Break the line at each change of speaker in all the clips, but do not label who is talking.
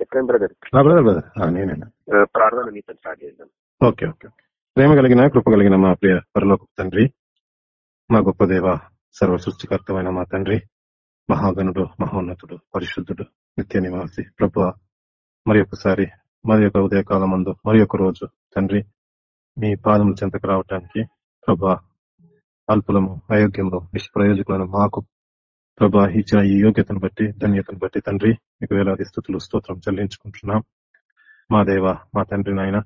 ఎక్కడ brother
brother brother నేనేనా
ప్రార్థన మీతో స్టార్ట్ చేద్దాం.
Okay okay okay. ప్రేమ కలిగిన కృప కలిగిన మా ప్రియ పరలోక తండ్రి మా గొప్ప దేవ సర్వ సృష్టికర్తమైన మా తండ్రి మహాగణుడు మహోన్నతుడు పరిశుద్ధుడు నిత్య నివాసి ప్రభు. మరి ఒకసారి మరి యొక్క ఉదయకాలం మందు మరి ఒక రోజు తండ్రి మీ పాదముల చెంతకు రావటానికి ప్రభా అల్పులము అయోగ్యము నిష్ప్రయోజకులను మాకు ప్రభా ఇచ్చిన ఈ యోగ్యతను బట్టి ధన్యతను బట్టి తండ్రి మీకు వేలాది స్థుతులు స్తోత్రం చెల్లించుకుంటున్నాం. మా దేవ మా తండ్రి నాయన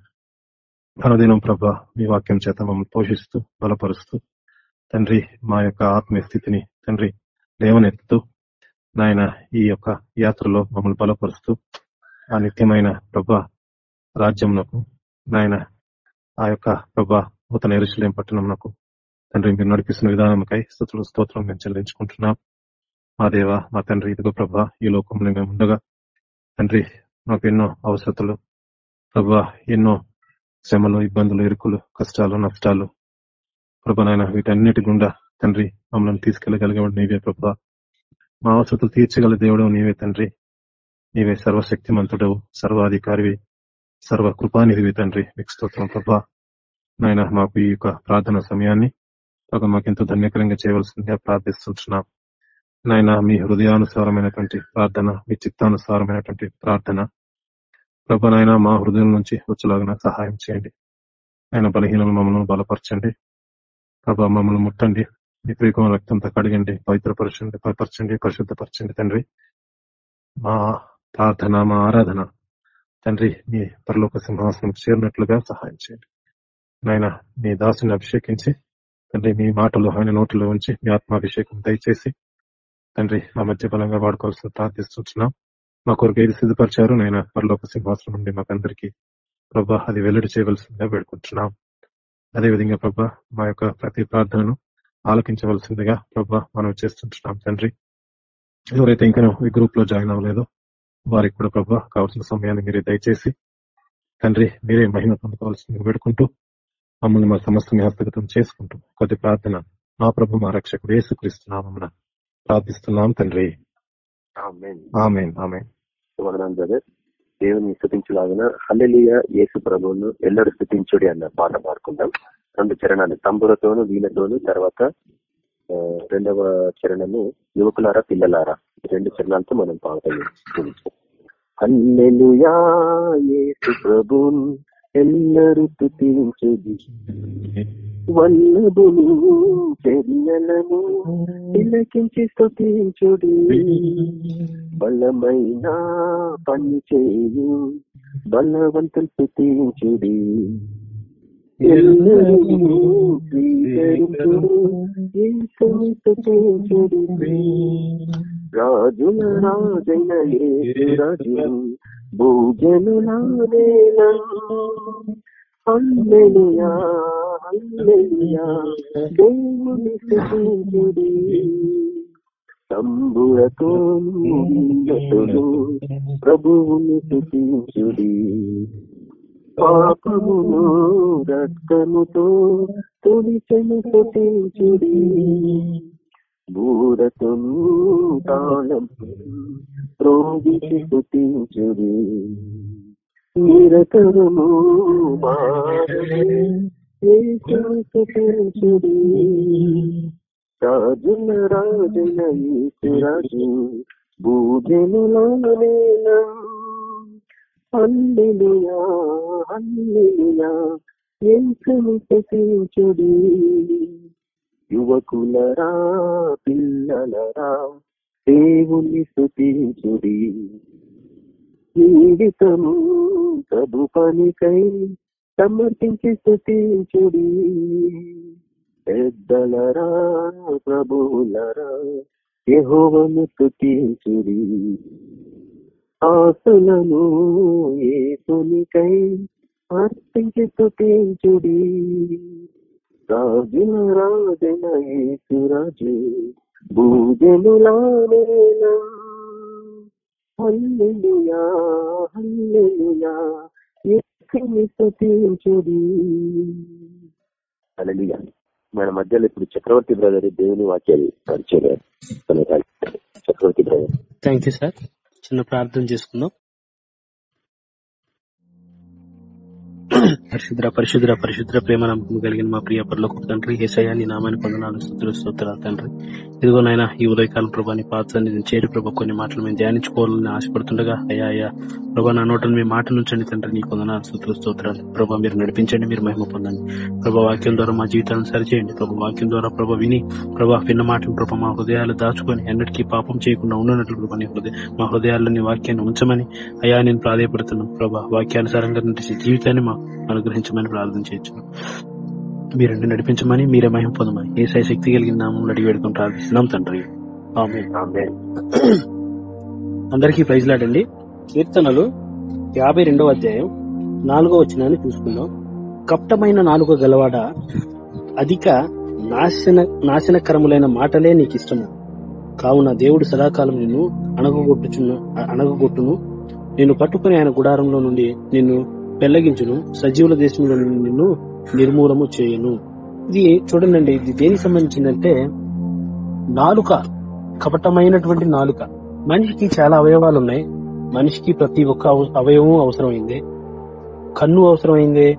అనుదినం ప్రభ మీ వాక్యం చేత మమ్మల్ని పోషిస్తూ బలపరుస్తూ తండ్రి మా యొక్క ఆత్మీయ స్థితిని తండ్రి లేవనెత్తుతూ నాయన ఈ యొక్క యాత్రలో మమ్మల్ని బలపరుస్తూ ఆ నిత్యమైన ప్రభ రాజ్యంకు నాయన ఆ యొక్క ప్రభ నూతన ఎరుసలేం పట్టణంకు తండ్రి మీరు నడిపిస్తున్న విధానంకై స్థుతులు స్తోత్రం మేము చెల్లించుకుంటున్నాం. మా దేవ మా తండ్రి ఇదిగో ప్రభా ఈ లోకంలో మేము ఉండగా తండ్రి మాకు ఎన్నో అవసరతలు ప్రభా ఎన్నో శ్రమలు ఇబ్బందులు ఇరుకులు కష్టాలు నష్టాలు. ప్రభనైనా వీటన్నిటి గుండా తండ్రి మమ్మల్ని తీసుకెళ్ళగలిగేవాడు నీవే ప్రభా. మా అవసరతలు తీర్చగల దేవుడు నీవే తండ్రి. నీవే సర్వశక్తిమంతుడవు సర్వాధికారివి సర్వ కృపానిధివి తండ్రి. మీకు స్తోత్రం ప్రభా. నాయన మాకు ఈ యొక్క ప్రార్థన సమయాన్ని ఒక మాకెంతో ధన్యకరంగా చేయవలసిందిగా ప్రార్థిస్తున్నాం నాయన మీ హృదయానుసారమైనటువంటి ప్రార్థన మీ చిత్తానుసారమైనటువంటి ప్రార్థన. ప్రభనైనా మా హృదయం నుంచి వచ్చేలాగా సహాయం చేయండి. ఆయన బలహీనలు మమ్మల్ని బలపరచండి. ప్రభా మమ్మల్ని ముట్టండి. మీ ప్రీకం రక్తంతో కడిగండి. పవిత్రపరచండి పరచండి పరిశుద్ధపరచండి తండ్రి. మా ప్రార్థన మా ఆరాధన. తండ్రి మీ పరలోక సింహాసనం చేరినట్లుగా సహాయం చేయండి. నాయన మీ దాసుని అభిషేకించి తండ్రి మీ మాటలు ఆయన నోటిలో ఉంచి మీ ఆత్మాభిషేకం దయచేసి తండ్రి మా మధ్య బలంగా వాడుకోవాల్సిన ప్రార్థిస్తున్నాం మా కొరకు ఏది సిద్ధపరిచారు నేను పరలోక సింహాసనం నుండి మాకందరికి ప్రభా అది వెల్లడి చేయవలసిందిగా వేడుకుంటున్నాం. అదేవిధంగా ప్రభా మా యొక్క ప్రతి ప్రార్థనను ఆలకించవలసిందిగా ప్రభా మనం చేస్తుంటున్నాం తండ్రి. ఎవరైతే ఇంకా ఈ గ్రూప్లో జాయిన్ అవ్వలేదో వారికి కూడా ప్రభా కావాల్సిన సమయాన్ని మీరే దయచేసి తండ్రి మీరే మహిమ పొందుకోవాల్సిందిగా వేడుకుంటూ మమ్మల్ని మా సమస్యని హస్తగతం చేసుకుంటూ కొద్ది ప్రార్థన మా ప్రభు మా రక్షకుడు అమ్మ ప్రార్థిస్తున్నాం తండ్రి. ఆమెన్. ఆమెన్
వదనాలు బ్రదర్. దేవుని స్థుతించలాగిన హల్లెలియ యేసు ప్రభువును ఎల్లరు స్థుతించుడి అన్న పాట పాడుకుందాం. రెండు చరణాలు తంబురతోను వీళ్ళతోను తర్వాత రెండవ చరణము యువకులారా పిల్లలారా. రెండు చరణాలతో మనం పాడతాం హల్లెలుయా యేసు ప్రభువును ఎల్లరు స్థుతించుడి. వల్లభులు చర్యలను తిలకించి స్థుతించుడి బలమైన పని చేయు బలవంతులు స్థుతించుడి ఎల్లరూ స్వీకరించుడు యేసుని రాజుల రాజైన యేసు రాజు భూజనుల హల్లెలూయా హల్లెలూయా దేవుని స్తుతించుడి తంబురతో వీణతోను ప్రభువుని స్తుతించుడి పాపమును రక్తముతో తొలిచెను స్తుతించుడి బూరతోను తాళం రోగికి స్తుతించుడి నిరతరము యేసుడి రాజుల రాజుల రాజు భూజనులనేనా హల్లెలూయా హల్లెలూయా. యేసుని యువకులరా పిల్లలరా దేవుని స్తుతించుడి. జీవితము ప్రభు పనికై సమర్పించి స్థుతించుడి పెద్దలరా ప్రభువులరా యహోవను స్థుతించుడి ఆసులను ఏసునికై అర్పించి స్థుతించుడి రాజుల రాజన యేసురాజు భూజనులానేనా హల్లెలూయా హల్లెలూయా యేసుని స్తుతించుడి? హల్లెలూయా. మన మధ్యలో ఇప్పుడు చక్రవర్తి బ్రదర్ దేవుని వాక్యాలు పరిచయం Chakravarthi brother.
Thank you sir చిన్న ప్రార్థన చేసుకుందాం.
పరిశుద్ర పరిశుద్ర పరిశుద్ర ప్రేమ నమ్మకం కలిగిన మా ప్రియ పరలోక తండ్రి ఏసయ్య నామాన్ని పొందనాలు స్థుతులు స్తోత్రాలు తండ్రి. ఇదిగో నాయన ఈ ఉదయకాలం ప్రభాని పాత్ర పాత్ర చేరి ప్రభా కొన్ని మాటలు మేము ధ్యానించుకోవాలని ఆశపడుతుండగా అయ్యా అయ్యా ప్రభా నా నోటను మీ మాట నుంచండి తండ్రి నీ పొందనాలు స్థుతులు స్తోత్రాలు. ప్రభా మీరు నడిపించండి మీరు మహిమ పొందండి. ప్రభా వాక్యం ద్వారా మా జీవితాలను సరిచేయండి. ప్రభా వాక్యం ద్వారా ప్రభా విని ప్రభా విన్న మాటను ప్రభా మా హృదయాలు దాచుకొని ఎన్నటికీ పాపం చేయకుండా ఉండనట్లు ప్రభా నీ హృదయ మా హృదయాల్లో నీ వాక్యాన్ని ఉంచమని అయ్యా నేను ప్రాధాయపడుతున్నాను. ప్రభా వాక్యానుసారంగా నటించే జీవితాన్ని మా అనుగ్రహించమని ప్రార్థన చేయొచ్చు మీరు నడిపించమని మీరే మహిమ పొందమని. ఏ సై శక్తి కలిగిన నామం అడిగి ప్రార్థిస్తున్నాం తండ్రి. అందరికీ ప్రైజ్ లాడండి. కీర్తనలు యాభై రెండవ అధ్యాయం నాలుగో వచనాన్ని చూసుకుందాం. కప్టమైన నాలుగో గలవాడ అధిక నాశన నాశనకరములైన మాటలే నీకు ఇష్టము కావున దేవుడు సదాకాలం నిన్ను అణగగొట్టుచున్న అణగగొట్టును. నిన్ను పట్టుకుని ఆయన గుడారంలో నుండి నిన్ను పెళ్ళగించును. సజీవుల దేశంలో నిన్ను నిర్మూలము చేయను. ఇది చూడండి ఇది దేనికి సంబంధించిందంటే నాలుక కపటమైనటువంటి నాలుక. మనిషికి చాలా అవయవాలు ఉన్నాయి మనిషికి ప్రతి ఒక్క అవ- అవయవం అవసరమైంది. కన్ను అవసరమైందే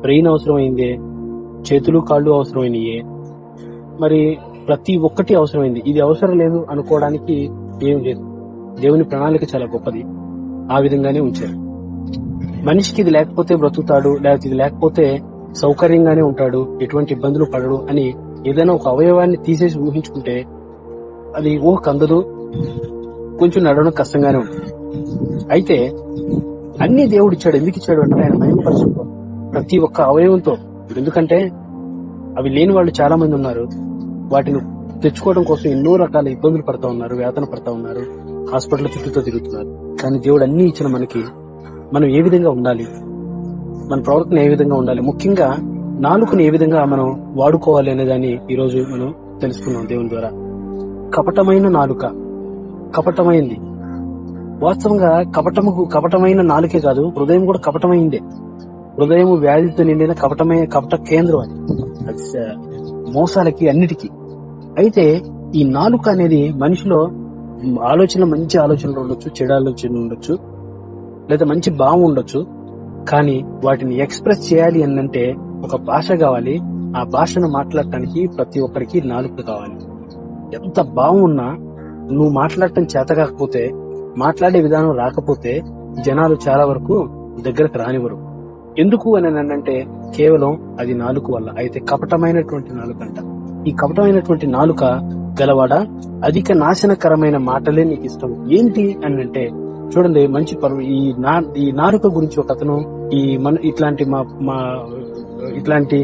బ్రెయిన్ అవసరమైందే చేతులు కాళ్ళు అవసరమైనయే. మరి ప్రతి ఒక్కటి అవసరమైంది. ఇది అవసరం లేదు అనుకోవడానికి ఏం లేదు. దేవుని ప్రణాళిక చాలా గొప్పది. ఆ విధంగానే ఉంచారు. మనిషికి ఇది లేకపోతే బ్రతుకుతాడు లేకపోతే ఇది లేకపోతే సౌకర్యంగానే ఉంటాడు ఎటువంటి ఇబ్బందులు పడడు అని ఏదైనా ఒక అవయవాన్ని తీసేసి ఊహించుకుంటే అది ఊహ కందదు కొంచెం నడవడం కష్టంగానే ఉంటుంది. అయితే అన్ని దేవుడు ఇచ్చాడు ఎందుకు ఇచ్చాడు అంటే ఆయన మహిమపరచుకో. ప్రతి ఒక్క అవయవంతో. ఎందుకంటే అవి లేని వాళ్ళు చాలా మంది ఉన్నారు. వాటిని తెచ్చుకోవడం కోసం ఎన్నో రకాల ఇబ్బందులు పడతా ఉన్నారు వేతన పడతా ఉన్నారు హాస్పిటల్ చుట్టూతో తిరుగుతున్నారు. కానీ దేవుడు అన్ని ఇచ్చిన మనకి మనం ఏ విధంగా ఉండాలి? మన ప్రవర్తన ఏ విధంగా ఉండాలి? ముఖ్యంగా నాలుగుని ఏ విధంగా మనం వాడుకోవాలి అనే దాన్ని ఈ రోజు మనం తెలుసుకున్నాం దేవుని ద్వారా. కపటమైన నాలుక. కపటమైంది. వాస్తవంగా కపటము కపటమైన నాలుకే కాదు హృదయం కూడా కపటమైందే. హృదయం వ్యాధితో నిండిన కపటమైన కపట కేంద్రం అది. Uh, మోసాలకి అన్నిటికీ. అయితే ఈ నాలుక అనేది మనిషిలో ఆలోచన మంచి ఆలోచనలు ఉండొచ్చు చెడు ఆలోచనలు ఉండొచ్చు. లేదా మంచి భావం ఉండొచ్చు కానీ వాటిని ఎక్స్ప్రెస్ చేయాలి అనంటే ఒక భాష కావాలి. ఆ భాషను మాట్లాడటానికి ప్రతి ఒక్కరికి నాలుక కావాలి. ఎంత బాగున్నా నువ్వు మాట్లాడటం చేత కాకపోతే మాట్లాడే విధానం రాకపోతే జనాలు చాలా వరకు దగ్గరకు రానివ్వరు. ఎందుకు అని అంటే కేవలం అది నాలుక వల్ల అయితే కపటమైనటువంటి నాలుక అంట ఈ కపటమైనటువంటి నాలుక గలవాడ? అధిక నాశనకరమైన మాటలే నీకు ఇష్టం. ఏంటి అని అంటే చూడండి మంచి పర్వ. ఈ నా ఈ నాలుక గురించి ఒక అతను ఈ మన ఇట్లాంటి మా మా ఇట్లాంటి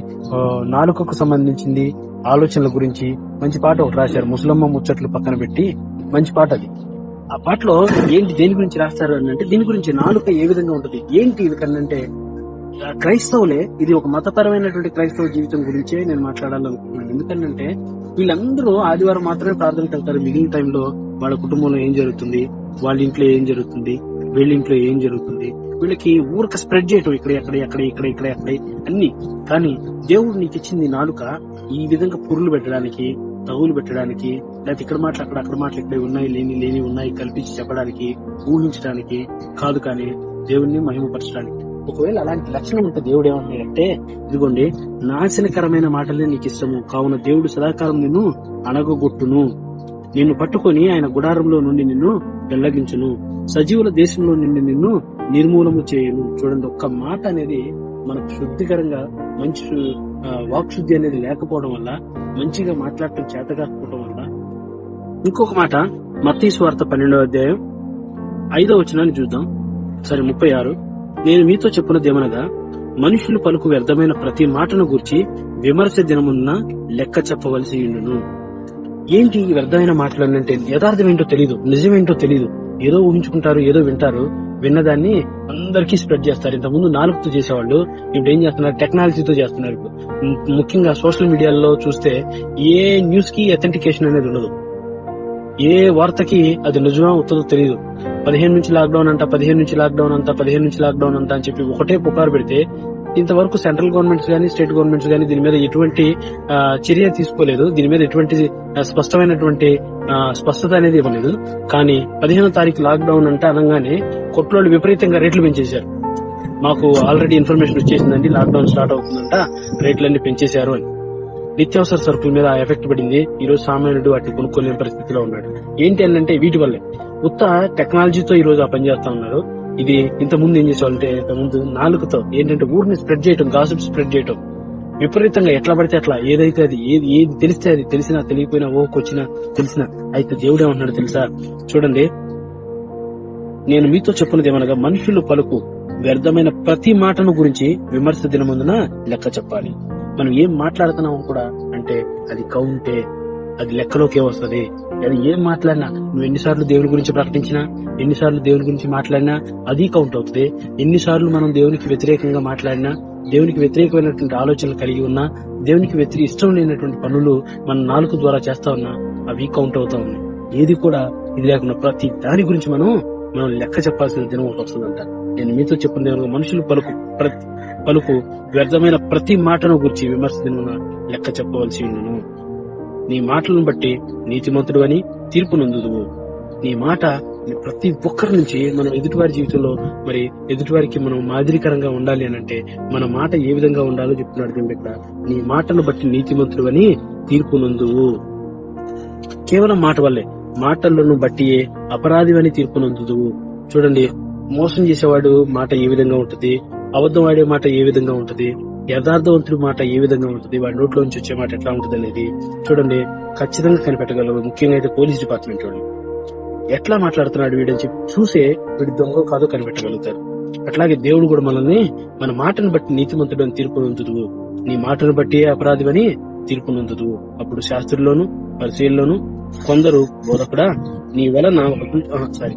నాలుకకు సంబంధించింది ఆలోచనల గురించి మంచి పాట ఒకటి రాశారు. ముసలమ్మ ముచ్చట్లు పక్కన పెట్టి మంచి పాట అది. ఆ పాటలో ఏంటి దేని గురించి రాస్తారు అని అంటే దీని గురించి నాలుక ఏ విధంగా ఉంటుంది ఏంటి ఇది కన్నంటే క్రైస్తవులే ఇది ఒక మతపరమైనటువంటి క్రైస్తవ జీవితం గురించే నేను మాట్లాడాలనుకుంటున్నాను. ఎందుకంటే వీళ్ళందరూ ఆదివారం మాత్రమే ప్రార్థనకి వెళ్తారు. మిగిలిన టైంలో వాళ్ళ కుటుంబంలో ఏం జరుగుతుంది వాళ్ళ ఇంట్లో ఏం జరుగుతుంది? వీళ్ళ ఇంట్లో ఏం జరుగుతుంది? వీళ్ళకి ఊరక స్ప్రెడ్ చేయటం ఇక్కడ ఎక్కడ ఎక్కడ ఇక్కడ ఇక్కడ ఎక్కడ అన్ని. కానీ దేవుడు నీకు ఇచ్చింది నాలుక ఈ విధంగా పురులు పెట్టడానికి తగులు పెట్టడానికి లేకపోతే ఇక్కడ మాటలు అక్కడ అక్కడ మాటలు ఇక్కడ ఉన్నాయి లేని లేని ఉన్నాయి కల్పించి చెప్పడానికి ఊహించడానికి కాదు కానీ దేవుణ్ణి మహిమపరచడానికి. ఒకవేళ అలాంటి లక్షణం ఉంటే దేవుడు ఏమంటాడంటే ఇదిగోండి నాశనకరమైన మాటలే నీకు ఇష్టము. కావున దేవుడు సదాకాలం నిన్ను అనగొట్టును నిన్ను పట్టుకొని ఆయన గుడారంలో నుండి నిన్ను వెల్లగించును. సజీవుల దేశంలో నుండి నిన్ను నిర్మూలము చేయను. చూడండి ఒక్క మాట అనేది మనకు శుద్ధికరంగా మంచి వాక్శుద్ధి అనేది లేకపోవడం వల్ల మంచిగా మాట్లాడటం చేతగాకపోవడం వల్ల. ఇంకొక మాట మత్తయి స్వార్థ పన్నెండవ అధ్యాయం ఐదో వచనాన్ని చూద్దాం. సరే ముప్పై ఆరు. నేను మీతో చెప్పున్నదేమనగా మనుషులు పలుకు వ్యర్థమైన ప్రతి మాటను గూర్చి విమర్శ దినమున్న లెక్క చెప్పవలసి ఉండును. ఏంటి ఈ వ్యర్థమైన మాటలు అంటే యథార్థం ఏంటో తెలియదు నిజమేంటో తెలియదు ఏదో ఊహించుకుంటారు ఏదో వింటారు. విన్నదాన్ని అందరికీ స్ప్రెడ్ చేస్తారు. ఇంతకుముందు నాలుగుతో చేసేవాళ్ళు ఇప్పుడు ఏం చేస్తున్నారు? టెక్నాలజీతో చేస్తున్నారు. ముఖ్యంగా సోషల్ మీడియాలో చూస్తే ఏ న్యూస్కి అథెంటికేషన్ అనేది ఉండదు. ఏ వార్తకి అది నిజమా అవుతుందో తెలియదు పదిహేను నుంచి లాక్డౌన్ అంట పదిహేను నుంచి లాక్డౌన్ అంట పదిహేను నుంచి లాక్డౌన్ అంట అని చెప్పి ఒకటే పుకారు పెడితే ఇంతవరకు సెంట్రల్ గవర్నమెంట్స్ కానీ స్టేట్ గవర్నమెంట్స్ కానీ దీని మీద ఎటువంటి చర్య తీసుకోలేదు. దీని మీద ఎటువంటి స్పష్టమైనటువంటి స్పష్టత అనేది ఇవ్వలేదు. కానీ పదిహేనో తారీఖు లాక్డౌన్ అంటే అనగానే కొట్లోళ్ళు విపరీతంగా రేట్లు పెంచేశారు.
మాకు ఆల్రెడీ ఇన్ఫర్మేషన్ వచ్చేసిందండి లాక్డౌన్ స్టార్ట్ అవుతుందంట రేట్లన్నీ పెంచేశారు అని. నిత్యావసర సరుకుల మీద ఆ ఎఫెక్ట్ పడింది. ఈ రోజు సామాన్యుడు వాటిని కొనుక్కోలేని పరిస్థితిలో ఉన్నాడు. ఏంటి అని అంటే వీటి వల్లే. ఉత్త టెక్నాలజీతో ఈ రోజు ఆ పని చేస్తా ఉన్నారు. ఇది ఇంత ముందు ఏం చేసేవాళ్ళంటే ఇంత ముందు నాలుగుతో ఏంటంటే ఊరిని స్ప్రెడ్ చేయటం గాసిప్ స్ప్రెడ్ చేయటం. విపరీతంగా ఎట్లా పడితే అట్లా ఏదైతే అది ఏది ఏది తెలిస్తే అది తెలిసినా తెలియకపోయినా ఓకొచ్చినా తెలిసినా అయితే దేవుడే ఉంటున్నాడు తెలుసా? చూడండి. నేను మీతో చెప్పినది ఏమనగా మనుషులు పలుకు వ్యర్థమైన ప్రతి మాటను గురించి విమర్శ దినముందున లెక్క చెప్పాలి. మనం ఏం మాట్లాడుతున్నాం కూడా అంటే అది కౌంటే అది లెక్కలోకే వస్తుంది. అది ఏం మాట్లాడినా? నువ్వు ఎన్నిసార్లు దేవుని గురించి ప్రకటించినా ఎన్నిసార్లు దేవుని గురించి మాట్లాడినా అది కౌంట్ అవుతుంది. ఎన్నిసార్లు మనం దేవునికి వ్యతిరేకంగా మాట్లాడినా దేవునికి వ్యతిరేకమైనటువంటి ఆలోచనలు కలిగి ఉన్నా దేవునికి వ్యతిరేక ఇష్టం లేనటువంటి పనులు మన నాలుగు ద్వారా చేస్తా ఉన్నా అవి కౌంట్ అవుతా ఉన్నాయి. ఏది కూడా ఇది లేకుండా ప్రతి దాని గురించి మనం మనం లెక్క చెప్పాల్సిన దినం ఒకటి వస్తుందంట. నేను మీతో చెప్పిన దేవుని మనుషులు పలుకు ప్రతి పలుకు వ్యర్థమైన ప్రతి మాటను గురించి విమర్శ లెక్క చెప్పవలసి ఉన్నాను నీ మాటలను బట్టి నీతిమంతుడు అని తీర్పు నందుదువు. నీ మాట ప్రతి ఒక్కరి నుంచి మనం ఎదుటివారి జీవితంలో మరి ఎదుటివారికి మనం మాదిరికరంగా ఉండాలి అని అంటే మన మాట ఏ విధంగా ఉండాలో చెప్తున్నాడు దేవుడు ఇక్కడ నీ మాటను బట్టి నీతిమంతుడు అని తీర్పు నందువు. కేవలం మాట వల్లే మాటలను బట్టి అపరాధివని తీర్పు నందుదువు. చూడండి మోసం చేసేవాడు మాట ఏ విధంగా ఉంటది? అబద్ధం ఆడే మాట ఏ విధంగా ఉంటది? యథార్థవంతుడి మాట ఏ విధంగా ఉంటుంది? వాడి నోట్లో నుంచి వచ్చే మాట ఎట్లా ఉంటుంది అనేది చూడండి. ఖచ్చితంగా కనిపెట్టగలరు ముఖ్యంగా అయితే పోలీస్ డిపార్ట్మెంట్ వాళ్ళు. ఎట్లా మాట్లాడుతున్నాడు వీడని చెప్పి చూసే వీడి దొంగ కాదో కనిపెట్టగలుగుతారు. అట్లాగే దేవుడు కూడా మనల్ని మన మాటను బట్టి నీతిమంతుడు అని తీర్పు నొందుదువు నీ మాటను బట్టి అపరాధమని తీర్పు నొందుదువు అప్పుడు శాస్త్రుల్లోను పరిశీలలోను కొందరు బోధకుడా నీ వలన సారీ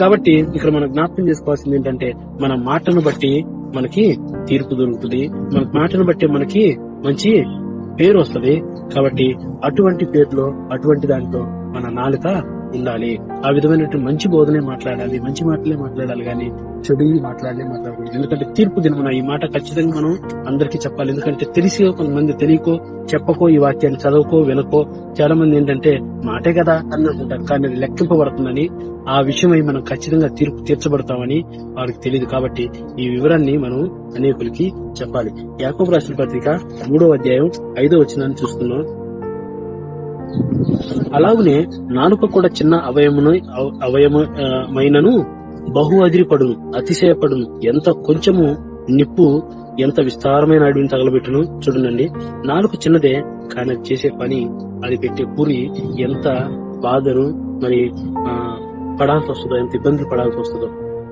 కాబట్టి ఇక్కడ మనం జ్ఞాపకం చేసుకోవాల్సింది ఏంటంటే మన మాటను బట్టి మనకి తీర్పు దొరుకుతుంది. మన మాటను బట్టి మనకి మంచి పేరు వస్తది. కాబట్టి అటువంటి పేరులో అటువంటి దాంట్లో మన నాలుక ఉండాలి. ఆ విధమైనటువంటి మంచి బోధనే మాట్లాడాలి. మంచి మాటలే మాట్లాడాలి కానీ చెడు మాట్లాడలే మాట్లాడకూడదు. ఎందుకంటే తీర్పు దినమున ఈ మాట ఖచ్చితంగా మనం అందరికీ చెప్పాలి. ఎందుకంటే తెలిసి కొంతమంది తెలియకో చెప్పకో ఈ వాక్యాన్ని చదవకో వినకో చాలా మంది ఏంటంటే మాటే కదా అని అనుకుంటారు కానీ అది లెక్కింపబడుతుందని ఆ విషయమై మనం ఖచ్చితంగా తీర్పు తీర్చబడతామని వారికి తెలియదు. కాబట్టి ఈ వివరాన్ని మనం అనేకులకి చెప్పాలి. యాకోబు రాసిన పత్రిక మూడో అధ్యాయం ఐదో వచ్చిందని చూస్తున్నాం. అలాగనే నాలుక కూడా చిన్న అవయమును అవయమైనను బహు అదిరిపడును అతిశయపడును. ఎంత కొంచెము నిప్పు ఎంత విస్తారమైన అడవిని తగలబెట్టును చూడండి. నాలుక చిన్నదే కానీ అది చేసే పని అది పెట్టే పూరి ఎంత బాధను మరి ఆ పడాల్సి వస్తుందో ఎంత ఇబ్బందులు పడాల్సి వస్తుందో.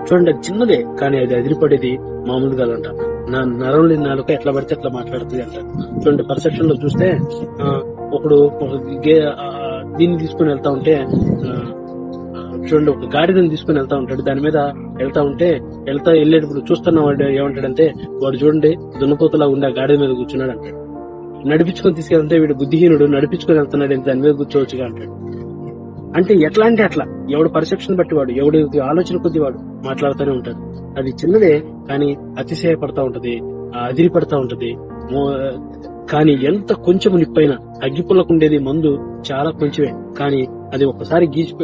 చూడండి అది చిన్నదే కానీ అది అదిరిపడేది మామూలు కాదంట నా నరం లేని నాలుక ఎట్లా పడితే అట్లా మాట్లాడుతుంది అంట. చూడండి పర్సెప్షన్లో చూస్తే ఒకడు దీన్ని తీసుకుని వెళ్తా ఉంటే చూడండి ఒక గాడిదని తీసుకుని వెళ్తా ఉంటాడు. దాని మీద వెళ్తా ఉంటే వెళ్తా వెళ్ళేటప్పుడు చూస్తున్న వాడు ఏమంటాడంటే వాడు చూడండి దున్నపోతలా ఉండే ఆ గాడిద మీద కూర్చున్నాడు అంటాడు. నడిపించుకొని తీసుకెళ్తే వీడు బుద్ధిహీనుడు నడిపించుకొని వెళ్తున్నాడు దాని మీద కూర్చోవచ్చుగా అంటాడు. అంటే ఎట్లా అంటే అట్లా. ఎవడు పర్సెప్షన్ బట్టి వాడు ఎవడు ఆలోచన కొద్ది వాడు మాట్లాడుతూనే ఉంటాడు. అది చిన్నదే కానీ అతిశయపడతా ఉంటది అదిరిపడతా అదిరి పడతా ఉంటది కానీ ఎంత కొంచెం నిప్పైన అగ్గిపుల్లకు ఉండేది మందు చాలా కొంచెమే. కానీ అది ఒకసారి గీసి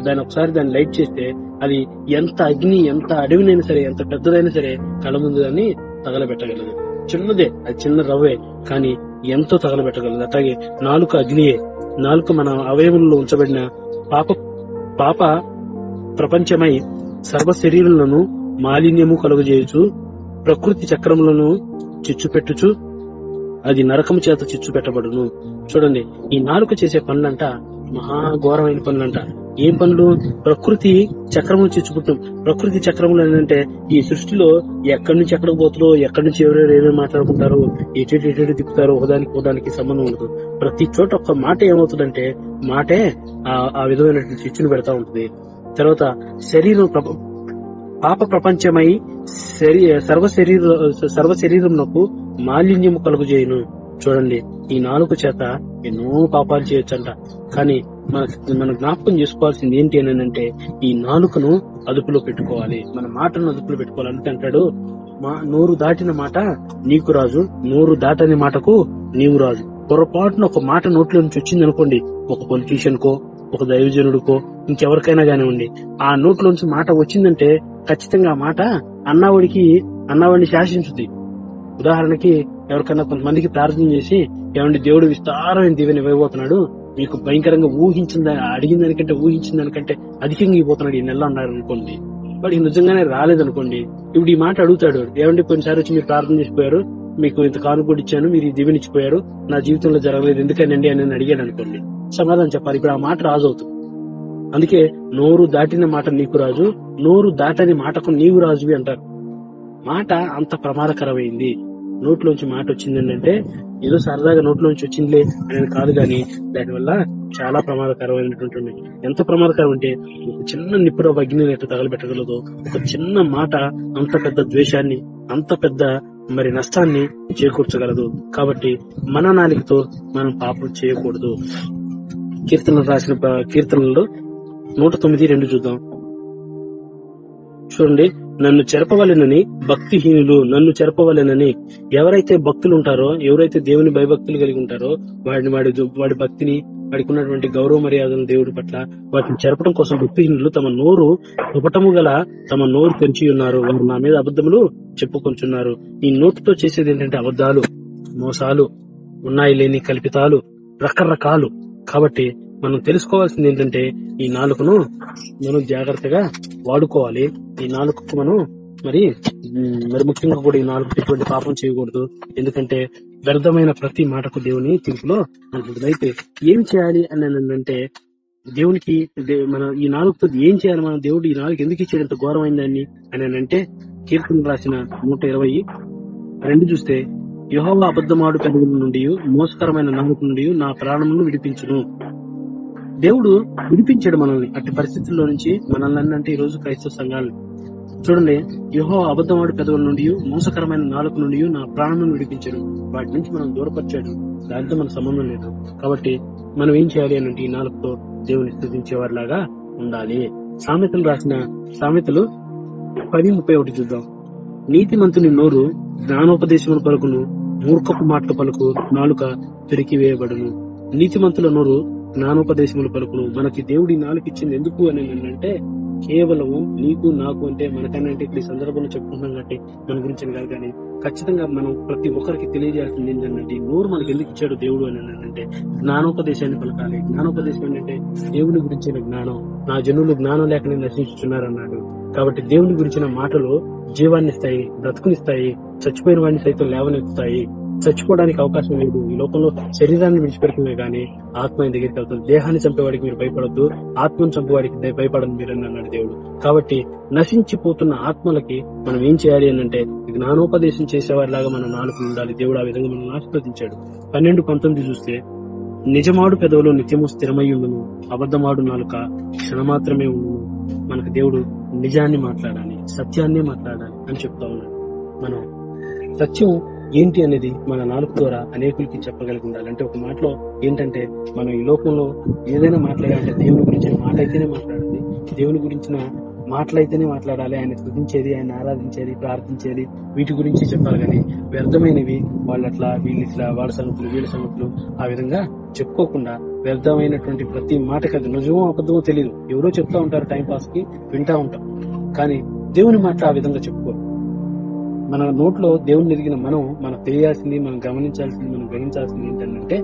దాని ఒకసారి దాన్ని లైట్ చేస్తే అది ఎంత అగ్ని ఎంత అడవినైనా సరే ఎంత పెద్దదైనా సరే కళ ముందు దాన్ని తగలబెట్టగలదు. చిన్నదే అది చిన్న రవ్వే కానీ ఎంతో తగలబెట్టగలదు. అట్లాగే నాలుక అగ్నియే. నాలుక మన అవయవంలో ఉంచబడిన పాప పాప ప్రపంచమై సర్వ శరీరులను మాలిన్యము కలుగజేయచ్చు ప్రకృతి చక్రములను చిచ్చుపెట్టుచు అది నరకము చేత చిచ్చు పెట్టబడును చూడండి ఈ నాలుక చేసే పనులంట మహాఘోరమైన పనులంట. ఏం పనులు? ప్రకృతి చక్రము చిచ్చుకుంటాం ప్రకృతి చక్రములు ఏంటంటే ఈ సృష్టిలో ఎక్కడి నుంచి ఎక్కడికి పోతారో ఎక్కడి నుంచి ఎవరెవరు ఏమేమి మాట్లాడుకుంటారో ఎటు ఎటు తిప్పుతారో ఒకదానికి ఒకదానికి సంబంధం ఉండదు. ప్రతి చోట ఒక్క మాట ఏమవుతుందంటే మాటే ఆ ఆ విధమైనటువంటి చిచ్చును పెడతా ఉంటుంది. తర్వాత శరీరం పాప ప్రపంచమై శరీ సర్వ శరీర సర్వ శరీరమునకు మాలిన్యము కలుగు చేయను చూడండి ఈ నాలుగు చేత ఎన్నో పాపాలు చేయొచ్చంట. కానీ మన మన జ్ఞాపకం చేసుకోవాల్సింది ఏంటి అని అంటే ఈ నాలుకను అదుపులో పెట్టుకోవాలి. మన మాటను అదుపులో పెట్టుకోవాలి. అంటే అంటాడు మా నోరు దాటిన మాట నీకు రాజు నోరు దాటని మాటకు నీవు రాజు. పొరపాటున ఒక మాట నోట్లో నుంచి వచ్చింది అనుకోండి ఒక పొలిటీషియన్ కో ఒక దైవజనుడికో ఇంకెవరికైనా కానివ్వండి ఆ నోట్లోంచి మాట వచ్చిందంటే ఖచ్చితంగా మాట అన్నావుడికి అన్నవాడిని శాసించుద్ది ఉదాహరణకి ఎవరికన్నా కొంతమందికి ప్రార్థన చేసి ఏమండి దేవుడు విస్తారమైన దీవెన ఇవ్వబోతున్నాడు మీకు భయంకరంగా ఊహించిన అడిగిన దానికంటే ఊహించిన దానికంటే అధికంగా ఇవ్వబోతున్నాడు ఈ నెల అన్నారు అనుకోండి వాడికి నిజంగానే రాలేదనుకోండి. ఇప్పుడు ఈ మాట అడుగుతాడు ఏమండి కొన్నిసారి వచ్చి మీరు ప్రార్థన చేసిపోయారు మీకు ఇంత కాను కూడా ఇచ్చాను మీరు ఈ దీవెనిచ్చిపోయారు నా జీవితంలో జరగలేదు ఎందుకనండి? అని అడిగాడు అనుకోండి. సమాధానం చెప్పాలి. ఇప్పుడు ఆ మాట రాజు అవుతుంది. అందుకే నోరు దాటిన మాట నీకు రాజు నోరు దాటని మాటకు నీవు రాజువి అంటారు. మాట అంత ప్రమాదకరమైంది. నోట్లోంచి మాట వచ్చింది ఏంటంటే ఏదో సరదాగా నోట్లోంచి వచ్చిందిలే అనేది కాదు గాని దానివల్ల చాలా ప్రమాదకరమైనటువంటి ఎంత ప్రమాదకరం అంటే ఒక చిన్న నిప్పుడ అగ్ని ఎట్లా ఒక చిన్న మాట అంత పెద్ద ద్వేషాన్ని అంత పెద్ద మరి నష్టాన్ని చేకూర్చగలదు. కాబట్టి మన నాలికతో మనం పాపం చేయకూడదు. కీర్తనలు రాసిన కీర్తనలు నూట తొమ్మిది రెండు చూద్దాం. చూడండి నన్ను చెరపవలెనని భక్తిహీనులు నన్ను చెరపవలెనని ఎవరైతే భక్తులు ఉంటారో ఎవరైతే దేవుని భయభక్తులు కలిగి ఉంటారో వాడిని వాడి వాడి భక్తిని వాడికి ఉన్నటువంటి గౌరవ మర్యాదలు దేవుడి పట్ల వాటిని చెరపడం కోసం భక్తిహీనులు తమ నోరు దుపటము గల తమ నోరు పెంచి ఉన్నారు. వారు నా మీద అబద్ధములు చెప్పుకొంచున్నారు. ఈ నోటితో చేసేది ఏంటంటే అబద్ధాలు మోసాలు ఉన్నాయి లేని కల్పితాలు రకరకాలు. కాబట్టి మనం తెలుసుకోవాల్సింది ఏంటంటే ఈ నాలుకను మనం జాగ్రత్తగా వాడుకోవాలి. ఈ నాలుకకు మనం మరి మరి ముఖ్యంగా కూడా ఈ నాలుగు ఎటువంటి పాపం చేయకూడదు. ఎందుకంటే వ్యర్థమైన ప్రతి మాటకు దేవుని తీర్పులో ఉంటుంది. అయితే ఏం చేయాలి అని అంటే దేవునికి మన ఈ నాలుగుతో ఏం చేయాలి? మన దేవుడు ఈ నాలుగు ఎందుకు ఇచ్చేటంత ఘోరమైన ఘోరమైందని అని అంటే కీర్తన రాసిన నూట ఇరవై రెండు చూస్తే యెహోవా అబద్ధమాడు పెదవుల నుండి మోసకరమైన నాలుగు నుండి నా ప్రాణమును విడిపించును. దేవుడు విడిపించాడు మనల్ని. అట్టి పరిస్థితుల్లో నుంచి మనల్ని అంటే ఈ రోజు క్రైస్తవ సంఘాలు. చూడండి యహో అబద్ధమాడు పెదవుల నుండి మోసకరమైన నాలుక నుండి నా ప్రాణమును విడిపించాడు. వాటి నుంచి మనం దూరపరిచాడు. దాంతో మన సంబంధం లేదు. కాబట్టి మనం ఏం చేయాలి అని అంటే ఈ నాలుగుతో దేవుని స్థుతించేవారిలాగా ఉండాలి. సామెతలు రాసిన సామెతలు పది ముప్పై ఒకటి చూద్దాం. నీతిమంతుని నోరు జ్ఞానోపదేశముల పలుకును మూర్ఖపు మాటల పలుకు నాలుక పెరికివేయబడును. నీతిమంతుల నోరు జ్ఞానోపదేశములు పలుకులు మనకి దేవుడి నాలుక ఇచ్చింది ఎందుకు అని అంటే కేవలం నీకు నాకు అంటే మనకన్నంటే ఇక్కడ ఈ సందర్భంలో చెప్పుకుంటున్నాం కాబట్టి మన గురించి కాదు కానీ ఖచ్చితంగా మనం ప్రతి ఒక్కరికి తెలియజేయాల్సింది ఏంటంటే నోరు మనకి ఎందుకు ఇచ్చాడు దేవుడు అని అంటే జ్ఞానోపదేశాన్ని పలకాలి. జ్ఞానోపదేశం ఏంటంటే దేవుని గురించిన జ్ఞానం నా జనులు జ్ఞానం లేకనే నశించుచున్నారన్నాడు. కాబట్టి దేవుని గురించిన మాటలు జీవాన్నిస్తాయి బ్రతుకునిస్తాయి చచ్చిపోయిన వాడిని సైతం లేవనెత్తుతాయి. చచ్చిపోవడానికి అవకాశం లేదు. ఈ లోకంలో శరీరాన్ని విడిచిపెడుతున్నా గానీ ఆత్మ దగ్గరికి వెళ్తుంది. దేహాన్ని చంపేవాడికి మీరు భయపడద్దు. ఆత్మను చంపేవాడికి భయపడదు మీరు అన్నాడు దేవుడు. కాబట్టి నశించిపోతున్న ఆత్మలకి మనం ఏం చేయాలి అంటే జ్ఞానోపదేశం చేసేవారిలాగా మనం నాలుగు ఉండాలి. దేవుడు ఆ విధంగా మనం ఆశీర్వదించాడు. పన్నెండు పంతొమ్మిది చూస్తే నిజమాడు పెదవులు నిత్యము స్థిరమై ఉండును. అబద్ధమాడు నాలుక క్షణమాత్రమే ఉండును. మనకు దేవుడు నిజాన్ని మాట్లాడాలి సత్యాన్నే మాట్లాడాలి అని చెప్తా ఉన్నాడు. మనం సత్యం ఏంటి అనేది మన నాలుగు ద్వారా అనేకులకి చెప్పగలిగి ఉండాలి. అంటే ఒక మాటలో ఏంటంటే మనం ఈ లోకంలో ఏదైనా మాట్లాడాలంటే దేవుని గురించిన మాట అయితేనే మాట్లాడాలి. దేవుని గురించిన మాటలైతేనే మాట్లాడాలి. ఆయన స్థుతించేది ఆయన ఆరాధించేది ప్రార్థించేది వీటి గురించి చెప్పాలి కానీ వ్యర్థమైనవి వాళ్ళు అట్లా వీళ్ళు ఇట్లా వాళ్ళ సంగతులు వీళ్ళ సంగతులు ఆ విధంగా చెప్పుకోకుండా వ్యర్థమైనటువంటి ప్రతి మాటకి అది నిజమో అబద్ధమో తెలియదు ఎవరో చెప్తా ఉంటారు టైం పాస్కి వింటా ఉంటాం. కానీ దేవుని మాట ఆ విధంగా చెప్పుకో మన నోట్లో దేవుని ఎదిగిన మనం మనం తెలియాల్సింది మనం గమనించాల్సింది మనం గ్రహించాల్సింది ఏంటంటే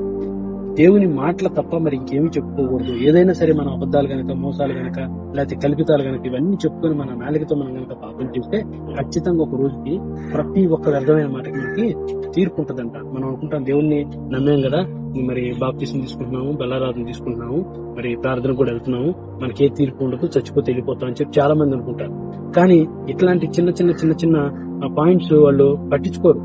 దేవుని మాటల తప్ప మరి ఇంకేమి చెప్పుకోకూడదు. ఏదైనా సరే మన అబద్ధాలు గనక మోసాలు గనక లేకపోతే కల్పితాలు గనక ఇవన్నీ చెప్పుకొని మన నాలుగతో మనం గనక పాపం చేస్తే ఖచ్చితంగా ఒక రోజుకి ప్రతి ఒక్క వ్యర్థమైన మాటకి మనకి తీర్పు ఉంటదంట. మనం అనుకుంటాం దేవుణ్ణి నమ్మాం కదా మరి బాప్తీసం తీసుకుంటున్నాము బల్లారాధన తీసుకుంటున్నాము మరి ప్రార్థన కూడా వెళ్తున్నాము మనకి ఏ తీర్పు ఉండదు చచ్చిపోతే వెళ్ళిపోతాం అని చెప్పి చాలా మంది అనుకుంటారు. కానీ ఇట్లాంటి చిన్న చిన్న చిన్న చిన్న పాయింట్స్ వాళ్ళు పట్టించుకోరు.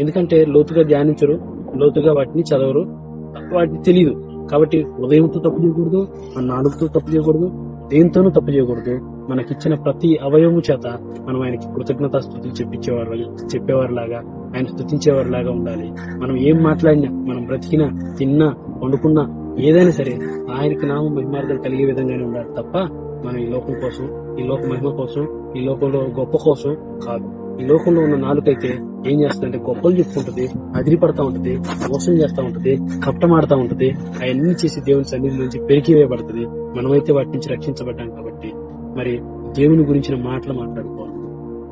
ఎందుకంటే లోతుగా ధ్యానించరు లోతుగా వాటిని చదవరు. వాటికి తెలియదు కాబట్టి ఉదయంతో తప్పు చేయకూడదు మన నాలుగుతో తప్పు చేయకూడదు దేంతోనూ తప్పు చేయకూడదు. మనకిచ్చిన ప్రతి అవయవము చేత మనం ఆయనకి కృతజ్ఞత స్థుతులు చెప్పించేవారు చెప్పేవారు లాగా ఆయన స్థుతించేవారు లాగా ఉండాలి. మనం ఏం మాట్లాడినా మనం బ్రతికినా తిన్నా వండుకున్నా ఏదైనా సరే ఆయనకి నామ మహిమార్థం కలిగే విధంగానే ఉండాలి తప్ప మనం ఈ లోకం కోసం ఈ లోక మహిమ కోసం ఈ లోకంలో గొప్ప కోసం కాదు. ఈ లోకంలో ఉన్న నాలుకైతే ఏం చేస్తుందంటే గొప్పలు చెప్పుకుంటుంది అదిరి పడతా ఉంటది మోసం చేస్తా ఉంటది కప్పటమాడుతా ఉంటది. అవన్నీ చేసి దేవుని సన్నిధి నుంచి పెరిగి వేయబడుతుంది. మనమైతే వాటి నుంచి రక్షించబడ్డాం కాబట్టి. మరి దేవుని గురించిన మాటలు మాట్లాడుకోవాలి.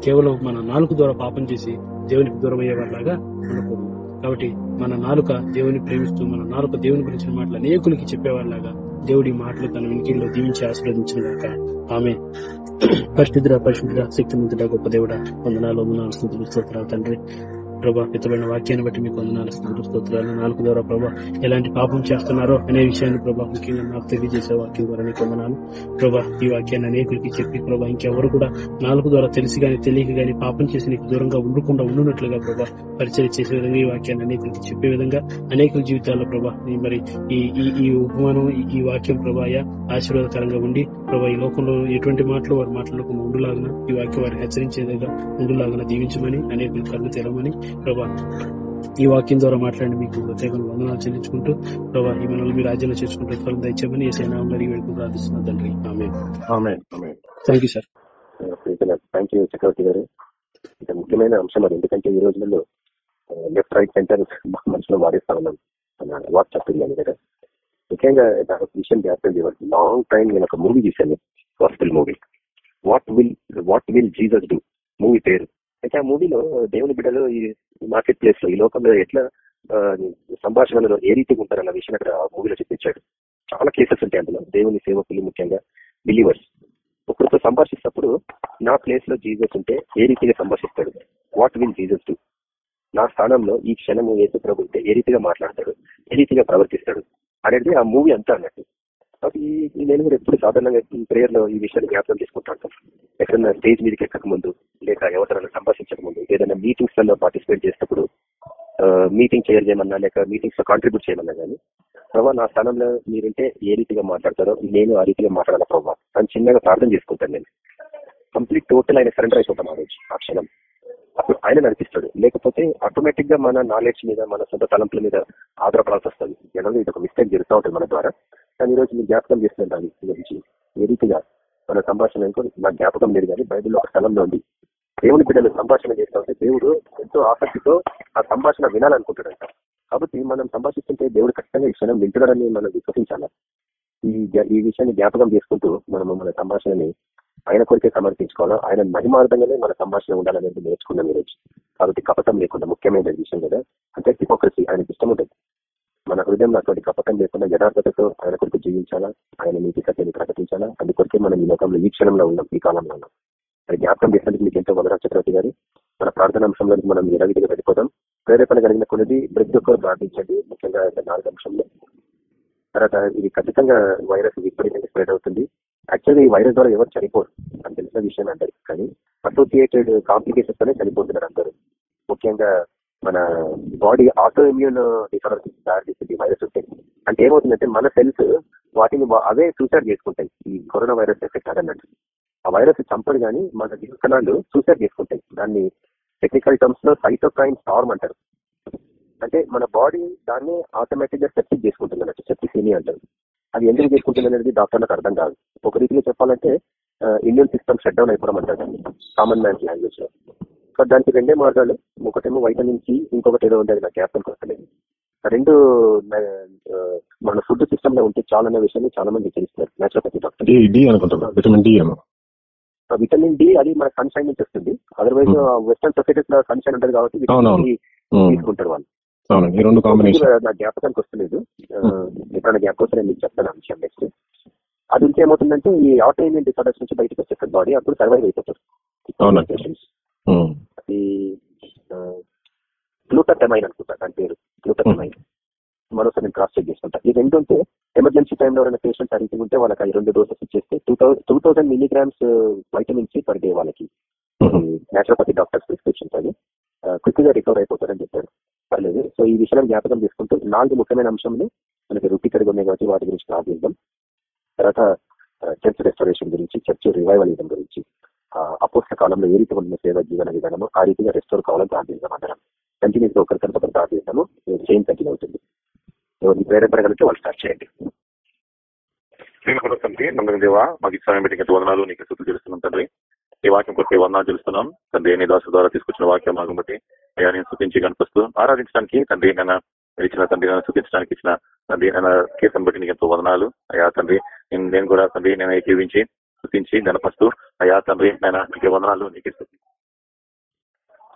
కేవలం మన నాలుగు ద్వారా పాపం చేసి దేవునికి దూరం అయ్యేవాళ్ళగా ఉండకూడదు. కాబట్టి మన నాలుక దేవుని ప్రేమిస్తూ మన నాలుక దేవుని గురించిన మాటలు అనేకులకి చెప్పేవాళ్ళగా దేవుడి మాటలు తన వెనుకల్లో దీవించి ఆశీర్వదించిన గాక. ఆమె పరిశుద్ధ పరిశుద్ధ శక్తిమంతుడ గొప్ప దేవుడ వందనాలు వందనాలు స్థుతులు స్తోత్రాలు తండ్రి. ప్రభా ఇతమైన వాక్యాన్ని బట్టి మీకు వందనాలు స్తోత్రాలు. నాలుగు ద్వారా ప్రభా ఎలాంటి పాపం చేస్తున్నారో అనే విషయాన్ని ప్రభా ముఖ్యంగా నాకు తెలియజేసే వాక్యం ద్వారా నీకు వందనాలు. ప్రభా ఈ వాక్యాన్ని అనేకులకి చెప్పి ప్రభా ఇంకెవరు కూడా నాలుగు ద్వారా తెలిసి గాని తెలియక గాని పాపం చేసి నీకు దూరంగా ఉండకుండా ఉండునట్లుగా ప్రభా పరిచయం చేసే విధంగా ఈ వాక్యాన్ని అనేకులకి చెప్పే విధంగా అనేకుల జీవితాల్లో ప్రభా ఈ మరి ఈ ఈ ఈ ఉపమానం ఈ- వాక్యం ప్రభాయ ఆశీర్వాదకరంగా ఉండి ప్రభా ఈ లోకంలో ఎటువంటి మాటలు వారు మాట్లాడకుండా ఉండులాగిన ఈ వాక్యం వారిని హెచ్చరించేదిగా ఉండులాగిన దీవించమని అనేకులు కళ్ళు తెరమని ప్రభా ఈ వాక్యం ద్వారా మాట్లాడి మీకు ప్రత్యేకంగా వందనాలు చెల్లించుకుంటూ ప్రభా ఈ మనల్ని మీ రాజ్యంలో చేసుకుంటూ త్వరలు దయచేయమని ఏ సైనా అడిగి వేడుకుని ప్రార్థిస్తున్నాను తండ్రి. Thank you sir
thank you Chakravarthi garu. ఇది ముఖ్యమైన అంశం అది ఎందుకంటే ఈ రోజులలో లెఫ్ట్ రైట్ సెంటర్ మనుషులు వాడిస్తా ఉన్నాం. వాట్సాప్ కానీ కదా. ముఖ్యంగా ఒక విషయం జ్ఞాపకం చేయాలి లాంగ్ టైం నేను ఒక మూవీ చూశాను gospel movie what will what will Jesus do movie పేరు. అయితే ఆ మూవీలో దేవుని బిడ్డలు ఈ మార్కెట్ ప్లేస్లో ఈ లోకంలో ఎట్లా ఆ, సంభాషణలో ఏ రీతిగా ఉంటారు అన్న విషయం అక్కడ ఆ మూవీలో చూపించాడు. చాలా కేసెస్ ఉంటాయి అందులో. దేవుని సేవకులు ముఖ్యంగా బిలీవర్స్ ఒకరితో సంభాషిస్తున్నప్పుడు నా ప్లేస్లో జీసస్ ఉంటే ఏ రీతిగా సంభాషిస్తాడు? వాట్ విల్ జీజస్ టు నా స్థానంలో ఈ క్షణము ఏసు ప్రభు ఉంటే ఏ రీతిగా మాట్లాడతాడు? ఏ రీతిగా ప్రవర్తిస్తాడు? అనేది ఆ మూవీ అంతా అన్నట్టు. కాబట్టి ఈ- నేను కూడా ఎప్పుడు సాధారణంగా ఈ ప్రేయర్లో ఈ విషయాన్ని జ్ఞాపకం చేసుకుంటాను ఎక్కడన్నా స్టేజ్ మీదకి ఎక్కక ముందు లేక ఎవరితో సంభాషించక ముందు ఏదైనా మీటింగ్స్లలో పార్టిసిపేట్ చేసినప్పుడు మీటింగ్ చైర్ చేయమన్నా లేక మీటింగ్స్లో కాంట్రిబ్యూట్ చేయమన్నా కానీ ప్రభావ నా స్థానంలో మీరుంటే ఏ రీతిగా మాట్లాడతారో నేను ఆ రీతిగా మాట్లాడాల ప్రభావ అని చిన్నగా ప్రార్థన చేసుకుంటాను నేను. కంప్లీట్ టోటల్ ఆయన సరెండర్ అయిపోతాం ఆ రోజు ఆ క్షణం. అప్పుడు ఆయన నడిపిస్తాడు. లేకపోతే ఆటోమేటిక్గా మన నాలెడ్జ్ మీద మన సొంత తలంపుల మీద ఆధారపడాల్సి వస్తుంది. జనరల్ ఇది ఒక మిస్టేక్ జరుగుతూ ఉంటుంది మన ద్వారా. కానీ ఈరోజు మీరు జ్ఞాపకం చేస్తున్నారు దాని గురించి. ఏ రీతిగా మన సంభాషణ నాకు జ్ఞాపకం లేదు కానీ బైబిల్లో ఒక స్థలంలో ఉంది. దేవుని బిడ్డలు సంభాషణ చేస్తా ఉంటే దేవుడు ఎంతో ఆసక్తితో ఆ సంభాషణ వినాలనుకుంటాడంట. కాబట్టి మనం సంభాషిస్తుంటే దేవుడు ఖచ్చితంగా ఈ క్షణం వింటున్నాడని మనం విశ్వసించాలి? ఈ ఈ విషయాన్ని జ్ఞాపకం చేసుకుంటూ మనము మన సంభాషణని ఆయన కొరికే సమర్పించుకోవాలా? ఆయన మహిమార్థంగానే మన సంభాషణ ఉండాలనేది నేర్చుకున్నాం ఈరోజు. కాబట్టి కపటం లేకుండా ముఖ్యమైన విషయం కదా. అంటే హిపోక్రసీ ఆయనకి ఇష్టం ఉంటుంది మన హృదయంలో అటువంటి కపటం లేకుండా యథార్థతతో ఆయన కొరకు జీవించాలా? ఆయన నీతి సత్యాన్ని ప్రకటించాలా? అందుకొరకే మనం ఈ లోకంలో ఈ క్షణంలో ఉన్నాం ఈ కాలంలో ఉన్నాం. అది జ్ఞాపకం చేసినందుకు మీకు ఎంతో వదన చక్రవర్తి గారు. మన ప్రార్థన అంశంలో మనం యథావిధిగా వెళ్ళిపోదాం. ప్రేరేపణ కలిగిన కొద్ది ప్రతి ఒక్కరు ప్రార్థించండి. ముఖ్యంగా నాలుగు అంశంలో. తర్వాత ఇది ఖచ్చితంగా వైరస్ విపరీతంగా స్ప్రెడ్ అవుతుంది. యాక్చువల్గా ఈ వైరస్ ద్వారా ఎవరు చనిపోరు. అని తెలిసిన విషయం అంటారు కానీ అసోసియేటెడ్ కాంప్లికేషన్స్ తోనే చనిపోతున్నారు అందరూ. ముఖ్యంగా మన బాడీ ఆటో ఇమ్యూన్ డిసార్డర్ దారితీస్తుంది వైరస్ ఉంటే. అంటే ఏమవుతుందంటే మన సెల్స్ వాటిని అవే సూసైడ్ చేసుకుంటాయి. ఈ కరోనా వైరస్ ఎఫెక్ట్ అదన్నట్టు ఆ వైరస్ చంపడు కానీ మన జీవకణాలు సూసైడ్ చేసుకుంటాయి. దాన్ని టెక్నికల్ టర్మ్స్లో సైటోక్రైన్ స్టార్మ్ అంటారు. అంటే మన బాడీ దాన్ని ఆటోమేటిక్గా సెప్టిక్ చేసుకుంటుంది అన్నట్టు. సెప్టిసినీ అంటారు. అది ఎందుకు చేసుకుంటుంది అనేది డాక్టర్లకు అర్థం కాదు. ఒక రీతిలో చెప్పాలంటే ఇండియన్ సిస్టమ్ షట్ డౌన్ అయిపోవడం అంటారు. కామన్ మ్యాన్ లాంగ్వేజ్లో. దానికి రెండే మార్గాలు. ఒకటేమో వైటమిన్ సి ఇంకొకటి ఏదో ఉండేది నా జ్ఞాపకం ఆ రెండు మన ఫుడ్ సిస్టమ్లో ఉంటే చాలా అనే విషయాన్ని చాలా మంది తెలుస్తున్నారు naturopathy doctor
vitamin D
vitamin అది మన సన్షైన్ నుంచి వస్తుంది. అదర్వైజ్ వెస్టర్న్ సొసైటీస్లో సన్షైన్ ఉంటుంది కాబట్టి తీసుకుంటారు వాళ్ళు. నా జ్ఞాపకానికి వస్తలేదు. ఎప్పుడైనా జ్ఞాపకం వస్తే నేను చెప్తాను విషయం నెక్స్ట్ అది ఉంటే ఏమవుతుందంటే ఈ ఆటో ఇమ్యూన్ డిసార్డర్స్ నుంచి బయటకు వచ్చేస్తారు బాడీ అప్పుడు సర్వైవ్ అయిపోతారు అది గ్లూటమైన్ అనుకుంటా దాని పేరు గ్లూటమైన్ మరోసారి నేను క్రాస్ చెక్ చేసుకుంటా. ఈ రెండు ఉంటే ఎమర్జెన్సీ టైంలో ఎవరైనా పేషెంట్ అడిగి ఉంటే వాళ్ళకి రెండు డోసెస్ ఇచ్చేస్తే two thousand two thousand milligrams vitamin C per day వాళ్ళకి. నేచురోపతి డాక్టర్స్ ప్రిస్క్రిప్షన్స్ అది క్విక్గా రికవర్ అయిపోతారని చెప్పారు. పర్లేదు. సో ఈ విషయాన్ని జ్ఞాపకం చేసుకుంటూ నాలుగు ముఖ్యమైన అంశంలో మనకి రుచికరిగా ఉన్నాయి కాబట్టి వాటి గురించి ప్రార్థిద్దాం తర్వాత చర్చ్ రెస్టరేషన్ గురించి చర్చ్ రివైవలిజం గురించి అపోస్ట కాలంలో ఏ రీతి ఉన్న సేవ జీవన విధానము ఆ రీతిగా రెస్టోర్ కావాలని ప్రార్థిద్దాం అందరం. కంటిన్యూస్గా ఒకరి తర్వాత ప్రార్థిస్తాము చేయం కంటిన్యూ అవుతుంది. ఎవరిని ప్రేరేపడగలిగితే వాళ్ళు స్టార్ట్ చేయండి.
తండ్రి నమ్మకం దేవా మాకు ఈ సమయం వందనాలు నీకు స్థుతులు తెలుస్తున్నాం తండ్రి. ఈ వాక్యం కొరకు వందనాలు తెలుస్తున్నాం తండ్రి నీ దాసు ద్వారా తీసుకొచ్చిన వాక్యం మాకు బట్టి అయ్యా నేను స్థుతించి కనిపిస్తూ ఆరాధించడానికి తండ్రి నేను ఇచ్చిన తండ్రి నన్ను స్థుతించడానికి ఇచ్చిన తండ్రి నేను కేసును బట్టి నీకు ఎంతో వందనాలు. అయ్యా తండ్రి నేను నేను కూడా తండ్రి నేను ఏకీవించి స్థుతించి గణపస్తూ అయ్యా తండ్రి నేను నీకు వందనాలు నీకే స్తుతి.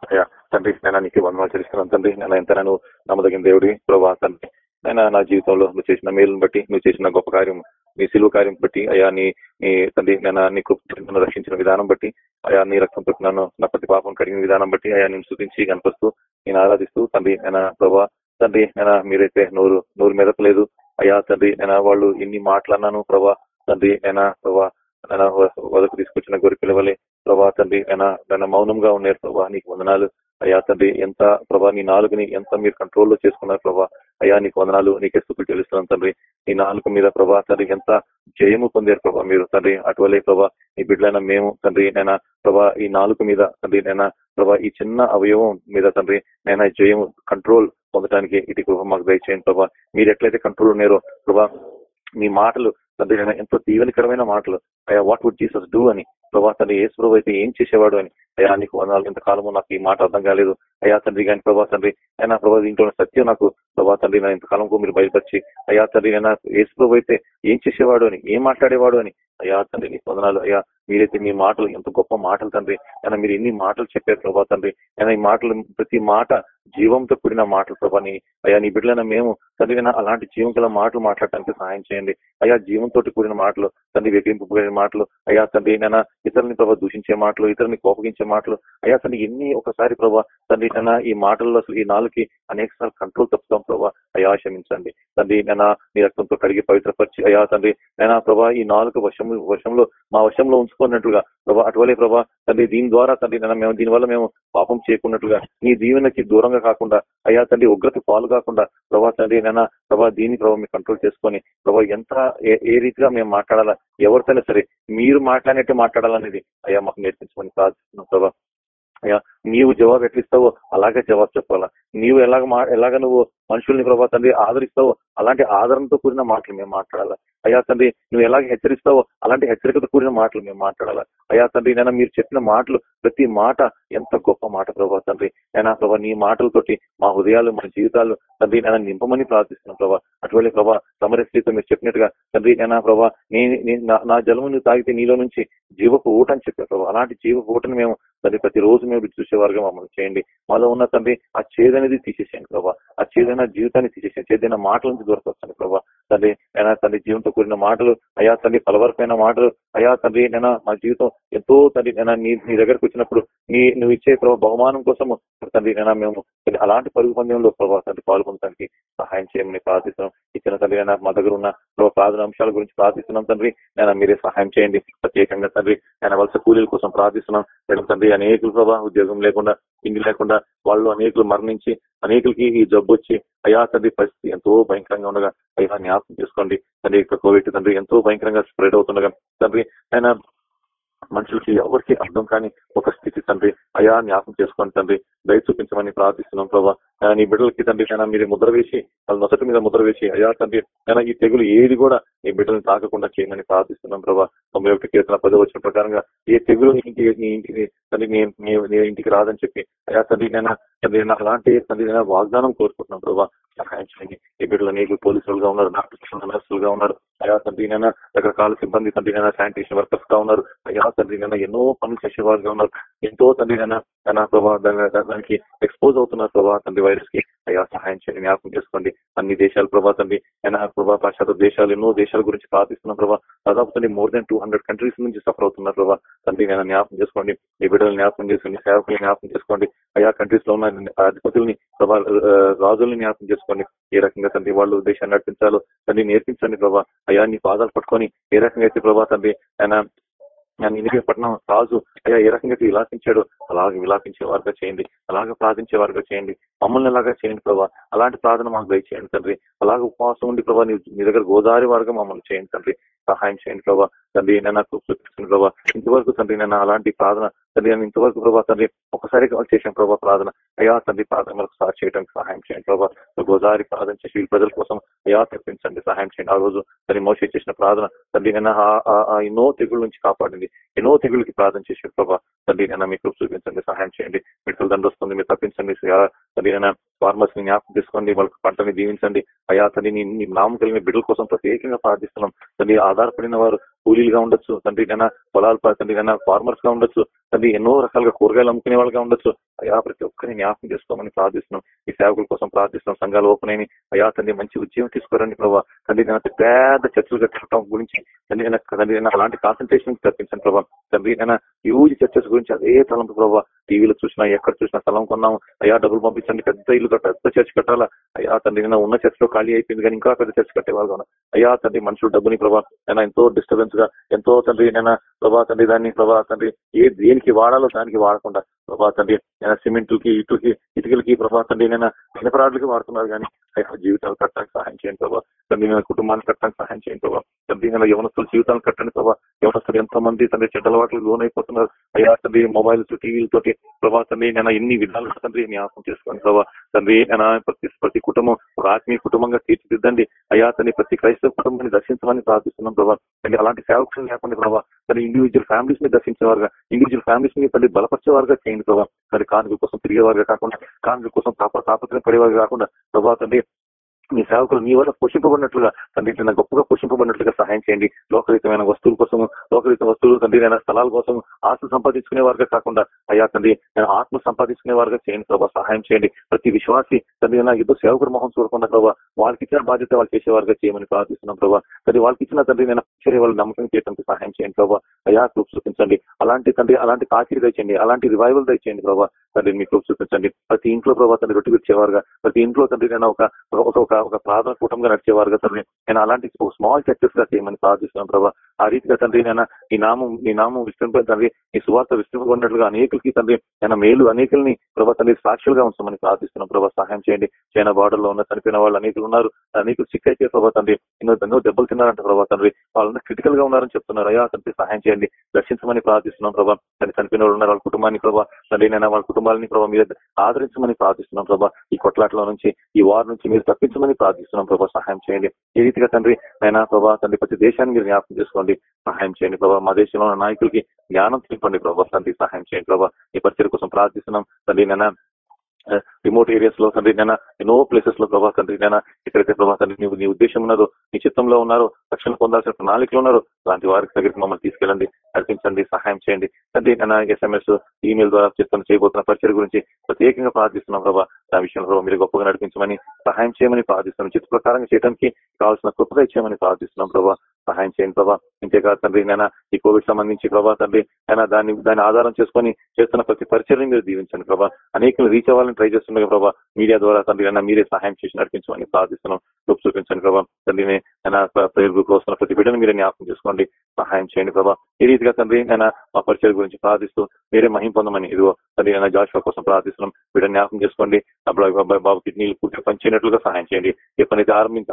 అయ్యా తండ్రి నేను నీకు వందనాలు చేస్తున్నాను తండ్రి నేను ఎంత నేను నమ్మదగిన దేవుడి ప్రభా తండ్రి నేను నా జీవితంలో నువ్వు చేసిన మేలును బట్టి నువ్వు చేసిన గొప్ప కార్యం నీ సిలువ కార్యం బట్టి అయ్యా నీ నీ తండ్రి నేను నీకు రక్షించిన విధానం బట్టి అయా నీ రక్తం పెట్టినాను నా ప్రతి పాపం కడిగిన విధానం బట్టి అయా నేను స్థుతించి కనిపిస్తూ నేను ఆరాధిస్తూ తండ్రి నేను ప్రభా తండ్రి నేను మీరైతే నూరు నూరు మెదపలేదు అయ్యా తండ్రి నేను వాళ్ళు ఎన్ని మాటలన్నాను ప్రభా తండ్రి నేను ప్రభా నేను వదకు తీసుకొచ్చిన గొర్రె పిల్లవలే ప్రభా తండ్రి ఆయన నన్ను మౌనంగా ఉన్నారు ప్రభా నీకు వందనాలు. అయ్యా తండ్రి ఎంత ప్రభా నీ నాలుగుని ఎంత మీరు కంట్రోల్లో చేసుకున్నారు ప్రభా. అయ్యా నీకు వందనాలు నీకే స్థుతులు తెలుస్తున్నాను తండ్రి. నీ నాలుగు మీద ప్రభా తండ్రి ఎంత జయము పొందారు ప్రభా మీరు తండ్రి. అటువలే ప్రభా నీ బిడ్డలైన మేము తండ్రి నైనా ప్రభా ఈ నాలుగు మీద తండ్రి నైనా ప్రభా ఈ చిన్న అవయవం మీద తండ్రి నైనా జయము కంట్రోల్ పొందడానికి ఇటు కృప మాకు దయచేయండి ప్రభా. మీరు ఎట్లయితే కంట్రోల్ ఉన్నారో ప్రభా మీ మాటలు తండ్రి ఎంతో దీవెనకరమైన మాటలు. అయ్యా వాట్ వుడ్ జీసస్ డూ అని? ప్రభా తండ్రి యేసు ప్రభు అయితే ఏం చేసేవాడు అని? అయ్యా నీకు వందలు ఇంతకాలము నాకు ఈ మాట అర్థం కాలేదు. అయ్యా తండ్రి కానీ ప్రభా తండ్రి అయినా ప్రభా దీంట్లో సత్యం నాకు ప్రభా తండ్రి నా ఇంతకాలంకు మీరు బయలుపరిచి అయ్యా తండ్రి అయినా యేసు ప్రభు అయితే ఏం చేసేవాడు అని? ఏం మాట్లాడేవాడు అని? అయ్యా తండ్రి నీకు వందనాలు. అయ్యా మీరైతే మీ మాటలు ఎంత గొప్ప మాటలు తండ్రి. అయినా మీరు ఎన్ని మాటలు చెప్పారు ప్రభా తండ్రి. అయినా ఈ మాటలు ప్రతి మాట జీవంతో కూడిన మాటలు ప్రభాని అయ్యా నీ బిడ్డలైన మేము తండ్రి అలాంటి జీవం గల మాటలు మాట్లాడటానికి సహాయం చేయండి. అయ్యా జీవంతో కూడిన మాటలు తండ్రి వెక్కింపు మాటలు అయ్యా తండ్రి నైనా ఇతరుని ప్రభా దూషించే మాటలు ఇతరుని కోపగించే మాటలు అయ్యా తండ్రి ఎన్ని ఒకసారి ప్రభా తండ్రి నైనా ఈ మాటల్లో అసలు ఈ నాలుగుకి అనేక సార్లు కంట్రోల్ తప్పుతాం ప్రభా అయ్యా క్షమించండి. తండ్రి నైనా నీ రక్తంతో కడిగి పవిత్రపరిచి అయ్యా తండ్రి నైనా ప్రభా ఈ నాలుగు వశం వశంలో మా వశంలో ఉంచుకున్నట్లుగా ప్రభా అటువలే ప్రభా తండ్రి దీని ద్వారా తండ్రి నైనా మేము దీనివల్ల మేము పాపం చేయకున్నట్లుగా నీ దీవెనకి దూరంగా కాకుండా అయ్యా తండ్రి ఉగ్రత పాలు కాకుండా ప్రభా తండ్రి నైనా ప్రభా దీన్ని ప్రభావ మీరు కంట్రోల్ చేసుకొని ప్రభా ఎంత ఏ- ఏ రీతిగా మేము మాట్లాడాలా ఎవరితోనే సరే మీరు మాట్లాడినట్టు మాట్లాడాలనేది అయ్యా మాకు నేర్పించమని ప్రార్థిస్తున్నాం ప్రభా. అయ్యా నీవు జవాబు ఎట్లిస్తావో అలాగే జవాబు చెప్పాలా. నీవు ఎలాగ మా ఎలాగ నువ్వు మనుషుల్ని ప్రభా తండ్రి ఆదరిస్తావో అలాంటి ఆదరణతో కూడిన మాటలు మేము మాట్లాడాలా. అయ్యా తండ్రి నువ్వు ఎలాగ హెచ్చరిస్తావో అలాంటి హెచ్చరికతో కూడిన మాటలు మేము మాట్లాడాలా. అయ్యా తండ్రి నేను మీరు చెప్పిన మాటలు ప్రతి మాట ఎంత గొప్ప మాట ప్రభా తండ్రి. అయినా ప్రభా నీ మాటలతోటి మా హృదయాలు మా జీవితాలు తండ్రి నేను నింపమని ప్రార్థిస్తున్నాను ప్రభా. అటువంటి ప్రభా సమరస్థితితో మీరు చెప్పినట్టుగా తండ్రి నేనా ప్రభా నీ నా- నా జలము నువ్వు తాగితే నీలో నుంచి జీవపు ఊట అని చెప్పారు ప్రభా. అలాంటి జీవపు ఊటను మేము తండ్రి ప్రతిరోజు మేము చూసేవారుగా మమ్మల్ని చేయండి. మాలో ఉన్న తండ్రి ఆ చేదనేది తీసేసేయండి ప్రభా. ఆ చేదైన జీవితాన్ని తీసేసాను చేదైన మాటల నుంచి దూరకొస్తాను ప్రభా. తండ్రి నేను తండ్రి జీవంతో కూడిన మాటలు అయా తండ్రి ఫలవరకమైన మాటలు అయా తండ్రి నేను మా జీవితం ఎంతో తండ్రి నేను నీ నీ దగ్గరకు వచ్చినప్పుడు నీ నువ్వు ఇచ్చే ప్రభావ బహుమానం కోసము తండ్రి నేను మేము అలాంటి పరుగు పందెంలో ప్రభావ తండ్రి పాల్గొనడానికి సహాయం చేయమని ప్రార్థిస్తున్నాం. ఇచ్చిన తండ్రి నేను మా దగ్గర ఉన్న ప్రభా ప్రార్థన అంశాల గురించి ప్రార్థిస్తున్నాం తండ్రి. నేను మీరే సహాయం చేయండి. ప్రత్యేకంగా తండ్రి నేను వలస కూలీల కోసం ప్రార్థిస్తున్నాం. తండ్రి అనేకులు ప్రభా ఉద్యోగం లేకుండా ఇంటి లేకుండా వాళ్ళు అనేకులు మరణించి అనేకులకి ఈ జబ్బు వచ్చి అయా తండ్రి పరిస్థితి ఎంతో భయంకరంగా ఉండగా అయ్యా జ్ఞాపకం చేసుకోండి. తండ్రి యొక్క కోవిడ్ తండ్రి ఎంతో భయంకరంగా స్ప్రెడ్ అవుతుండగా తండ్రి ఆయన మనుషులకి ఎవరికి అర్థం కాని ఒక స్థితి తండ్రి. అయా జ్ఞాపకం చేసుకోండి తండ్రి. దయ చూపించమని ప్రార్థిస్తున్నాం ప్రభా. నీ బిడ్డలకి తండ్రి అయినా మీరు ముద్ర వేసి వాళ్ళ నొసటి మీద ముద్ర వేసి అయ్యా తండ్రి అయినా ఈ తెగులు ఏది కూడా నీ బిడ్డలను తాకకుండా చేయమని ప్రార్థిస్తున్నాం ప్రభా. తొంభై ఒకటి కీర్తన పదవి వచ్చిన ప్రకారంగా ఏ తెగులు నీ ఇంటికి నీ ఇంటికి తండ్రి నీ ఇంటికి రాదని చెప్పి అయ్యా తండ్రి నేను తండ్రి అలాంటి తండ్రి నేను వాగ్దానం కోరుకుంటున్నాం ప్రభా. సహాయం చేయండి. ఈ బిడ్డలు నీకు పోలీసులుగా ఉన్నారు డాక్టర్స్ నర్సులుగా ఉన్నారు. అయా తండ్రి నేను రకరకాల సిబ్బంది తండ్రి నేను శానిటేషన్ వర్కర్స్గా ఉన్నారు. అయ్యా తండ్రి నేను ఎన్నో పనులు చేసేవారుగా ఉన్నారు. ఎంతో తండ్రి నేను ప్రభావ దానికి ఎక్స్పోజ్ అవుతున్నారు ప్రభా తండ్రి వైరస్కి అయ్యా సహాయం చేయండి జ్ఞాపకం చేసుకోండి. అన్ని దేశాలు ప్రభా తండ్రి ప్రభా పాశ్చాత్య దేశాలు ఎన్నో దేశాల గురించి ప్రార్థిస్తున్నాం ప్రభా. దాదాపు తండ్రి more than two hundred countries నుంచి సఫర్ అవుతున్నారు ప్రభా. తండ్రి నేను జ్ఞాపకం చేసుకోండి. ఈ బిడ్డలు జ్ఞాపకం చేసుకోండి సేవకులు జ్ఞాపకం చేసుకోండి. అయా కంట్రీస్లో ఉన్న అధిపతుల్ని ప్రభా రాజుల్ని జ్ఞాపకం చేసుకోండి. ఏ రకంగా తండ్రి వాళ్ళు దేశాన్ని నడిపించాలో తండ్రి నేర్పించండి ప్రభా. అయా నీ పాదాలు పట్టుకొని ఏ రకంగా అయితే ప్రభా తండ్రి ఆయన నినివే పట్టణం రాజు అయ్యా ఏ రకంగా విలాసించాడు అలాగే విలాపించే వారుగా చేయండి. అలాగే ప్రార్థించే వారుగా చేయండి. మమ్మల్ని అలాగా చేయండి ప్రభా? అలాంటి ప్రార్థన మాకు దయచేయండి తండ్రి. అలాగే ఉపవాసం ఉండి ప్రభా నీ నీ దగ్గర గోదావరి వారుగా మమ్మల్ని చేయండి తండ్రి. సహాయం చేయండి ప్రభావ తండ్రి నేను నాకు చూపిస్తుంది ఇంతవరకు తండ్రి నేను అలాంటి ప్రార్థన తండ్రి నేను ఇంతవరకు ప్రభావ తండ్రి ఒకసారి చేశాను ప్రభావ ప్రార్థన. అయ్యా తండ్రి ప్రార్థన మనకు సార్ చేయడానికి సహాయం చేయండి ప్రభావ గోదావరి ప్రార్థన చేసి వీళ్ళ ప్రజల కోసం అయ్యా తెప్పించండి సహాయం చేయండి. ఆ రోజు తండ్రి మోసే చేసిన ప్రార్థన తండ్రి నేను ఎన్నో తెగుళ్ళ నుంచి కాపాడింది ఎన్నో తెగుళ్ళకి ప్రార్థన చేసి ప్రభావ తండ్రి నేను మీకు చూపించండి సహాయం చేయండి. మెడికల్ దండ వస్తుంది మీరు తప్పించండి అయ్యా, తండ్రి నేను ఫార్మర్స్ని జ్ఞాపకం తీసుకోండి వాళ్ళకి పంటని దీవించండి. అయ్యా తండ్రి నీ నామం కలిగిన బిడ్డల కోసం ప్రత్యేకంగా ప్రార్థిస్తున్నాం. తండ్రి ఆధారపడిన వారు కూలీలుగా ఉండొచ్చు తండ్రి నైనా పొలాలు తండ్రి నైనా ఫార్మర్స్గా ఉండొచ్చు. తండ్రి ఎన్నో రకాలుగా కూరగాయలు అమ్ముకునే వాళ్ళగా ఉండొచ్చు. అయ్యా ప్రతి ఒక్కరిని జ్ఞాపకం చేసుకోమని ప్రార్థిస్తున్నాం. ఈ సేవకుల కోసం ప్రార్థిస్తున్నాం. సంఘాలు ఓపెన్ అయిన అయ్యా తండ్రి మంచి ఉద్యోగం తీసుకోరండి ప్రభావ తండ్రి నేను పెద్ద చర్చలు కట్టడం గురించి తండ్రి నేను తండ్రి నేను అలాంటి కాన్సన్ట్రేషన్ తప్పించాను ప్రభావ తండ్రి నేను హ్యూజ్ చర్చస్ గురించి అదే తలంపు ప్రభావ టీవీలో చూసినా ఎక్కడ చూసినా స్థలం కొన్నాం అయ్యా డబ్బులు పంపించండి. పెద్ద ఇల్లు పెద్ద చర్చ కట్టాలా? అయ్యా తండ్రి నేను ఉన్న చర్చలో ఖాళీ అయిపోయింది కానీ ఇంకా పెద్ద చర్చ కట్టేవాళ్ళు అయా అయ్యా తండ్రి మనుషులు డబ్బుని ప్రభావ నేను ఎంతో డిస్టర్బెన్స్గా ఎంతో తండ్రి నేను ప్రభా తండ్రి దాన్ని ప్రభా తండ్రి ఏ దేనికి వాడాలో దానికి వాడకుండా ప్రభా తండ్రి నేను సిమెంట్లకి ఇటుకి ఇటుకలకి ప్రభా తండ్రి నేను ఇనపరాడులకి వాడుతున్నారు కానీ అయ్యా జీవితాలు కట్టడానికి సహాయం చేయండి ప్రభావ తండ్రి నేను కుటుంబాన్ని కట్టడానికి సహాయం చేయండి ప్రభావ తండ్రి నేను యవనస్తుల జీవితాలు కట్టండి ప్రభావ యవనస్తులు ఎంతో మంది తండ్రి చెడ్డలవాట్లు లోనైపోతున్నారు. అయ్యా తండ్రి మొబైల్స్ టీవీలతోటి ప్రభా తండ్రి నేను ఎన్ని విధాలు తండ్రి జ్ఞాపకం చేసుకోండి ప్రభావ తండ్రి నేను ప్రతి ప్రతి కుటుంబం ఒక ఆత్మీయ కుటుంబంగా తీర్చిదిద్దండి. అయ్యా తన ప్రతి క్రైస్తవ కుటుంబాన్ని దర్శించమని ప్రార్థిస్తున్నాం ప్రభావ అలాంటి సేవకులు లేకుండా ప్రభావ తన ఇండివిజువల్ ఫ్యామిలీస్ని దర్శించేవారుగా ఇండివిజువల్ ఫ్యామిలీస్ని తల్లి బలపరిచేవారుగా చేయండి ప్రభావ తండ్రి కానుక కోసం తిరిగేవారుగా కాకుండా కానుకల కోసం తాప తాపత్రయం పడేవారు కాకుండా ప్రభావ తండ్రి మీ సేవకులు మీ వల్ల పోషింపబడినట్లుగా తండ్రి ఇట్లా గొప్పగా పోషింపబడినట్లుగా సహాయం చేయండి. లోకరీతమైన వస్తువుల కోసం లోకరీత వస్తువులు తండ్రి నేను స్థలాల కోసం ఆస్తులు సంపాదించుకునే వారుగా కాకుండా అయ్యా తండ్రి నేను ఆత్మ సంపాదించుకునే వారుగా చేయండి ప్రభావ సహాయం చేయండి. ప్రతి విశ్వాసి తండ్రి నా ఇద్దరు సేవకుడు మొహం చూడకుండా ప్రభావ వాళ్ళకి ఇచ్చిన బాధ్యత వాళ్ళు చేసేవారుగా చేయమని ప్రార్థిస్తున్నాం ప్రభావ తండ్రి వాళ్ళకి ఇచ్చిన తండ్రి నేను ఆశ్చర్య వాళ్ళు నమ్మకం చేయడానికి సహాయం చేయండి ప్రభావ అయ్యా చూపించండి. అలాంటి తండ్రి అలాంటి కాకిరి తెచ్చండి అలాంటి రివైవల్ దయచేయండి ప్రభావ తండ్రి మీకు చూపించండి. ప్రతి ఇంట్లో ప్రభావ తండ్రి రొట్టి విడిచేవారుగా ప్రతి ఇంట్లో తండ్రి నేను ఒక ఒక ఒక ప్రార్థన కూటంగా నడిచేవారుగా తండ్రి. నేను అలాంటి స్మాల్ చర్చెస్గా చేయమని ప్రార్థిస్తున్నాను ప్రభావ ఆ రీతిగా తండ్రి నేను ఈ నామం నీ నామం విస్తృంపై తండ్రి నీ సువార్త విస్తృంపబడినట్లుగా అనేకులకి తండ్రి నేను మేలు అనేకుల్ని ప్రభావ తండ్రి సాక్షులుగా ఉంచమని ప్రార్థిస్తున్నాం ప్రభావ సహాయం చేయండి. చైనా బార్డర్లో ఉన్న చనిపోయిన వాళ్ళు అనేకులు ఉన్నారు. అనేకులు సిక్ అయితే ప్రభావ తండ్రి. ఎన్నో ఎన్నో దెబ్బలు తిన్నారంట ప్రభావ తండ్రి. వాళ్ళందరూ క్రిటికల్గా ఉన్నారని చెప్తున్నారు. అయ్యా తండ్రి సహాయం చేయండి. దర్శించమని ప్రార్థిస్తున్నాం ప్రభావ తండ్రి చనిపోయిన వాళ్ళు ఉన్నారు. వాళ్ళ కుటుంబాన్ని ప్రభావ తండ్రి నేను వాళ్ళ కుటుంబాలని ప్రభావ మీరు ఆదరించమని ప్రార్థిస్తున్నాం ప్రభా. ఈ కొట్లాటలో నుంచి ఈ వారి నుంచి మీరు తప్పించమని ప్రార్థిస్తున్నాం ప్రభావ సహాయం చేయండి. ఏ రీతిగా తండ్రి నైనా ప్రభా తండ్రి ప్రతి దేశాన్ని మీరు జ్ఞాపకం చేసుకోండి. సహాయం చేయండి ప్రభా. మా దేశంలో నాయకులకి జ్ఞానం తెలిపండి ప్రభావ తండ్రి సహాయం చేయండి ప్రభా. ఈ పరిచయం కోసం ప్రార్థిస్తున్నాం. తండ్రి నైనా రిమోట్ ఏరియాస్లో తండ్రి నేను ఎన్నో ప్లేసెస్లో ప్రభా తండ్రి నేను ఎక్కడైతే ప్రభా తండ్రి నీవు నీ ఉద్దేశం ఉన్నారో నీ చిత్తంలో ఉన్నారో రక్షణ పొందాల్సిన ప్రణాళికలు ఉన్నారో అలాంటి వారికి దగ్గరికి మమ్మల్ని తీసుకెళ్ళండి నడిపించండి సహాయం చేయండి. తండ్రి నేను ఎస్ఎంఎస్ ఈమెయిల్ ద్వారా చేస్తున్న చేయబోతున్న పరిచయం గురించి ప్రత్యేకంగా ప్రార్థిస్తున్నాం ప్రభా. నా విషయంలో ప్రభావ మీరు గొప్పగా నడిపించమని సహాయం చేయమని ప్రార్థిస్తున్నాం. చిత్త ప్రకారంగా చేయడానికి కావాల్సిన కృపగా ఇచ్చేయమని ప్రార్థిస్తున్నాం ప్రభా. సహాయం చేయండి ప్రభా. ఇంతేకాదు తండ్రి నేను ఈ కోవిడ్ సంబంధించి ప్రభా తండ్రి నేను దాన్ని దాన్ని ఆధారం చేసుకొని చేస్తున్న ప్రతి పరిచయం మీరు దీవించండి ప్రభా. అనేకలు రీచ్ అవ్వాలని ట్రై చేస్తుండగా ప్రభా మీడియా ద్వారా తండ్రి అయినా మీరే సహాయం చేసి నడిపించమని ప్రార్థిస్తున్నాం. రూపు చూపించండి ప్రభా తండ్రి ప్రేయర్ గ్రూప్లో వస్తున్న ప్రతి బిడ్డను మీరే జ్ఞాపకం చేసుకోండి సహాయం చేయండి ప్రభా. ఈ రీతిగా తండ్రి నేను మా పరిచయం గురించి ప్రార్థిస్తూ మీరే మహిం పొందమని ఇదిగో తండ్రి అయినా జాషువా కోసం ప్రార్థిస్తున్నాం. బిడ్డను జ్ఞాపకం చేసుకోండి అప్పుడు బాబు కిడ్నీలు పూర్తిగా పనిచేయనట్లుగా సహాయం చేయండి. ఏ పని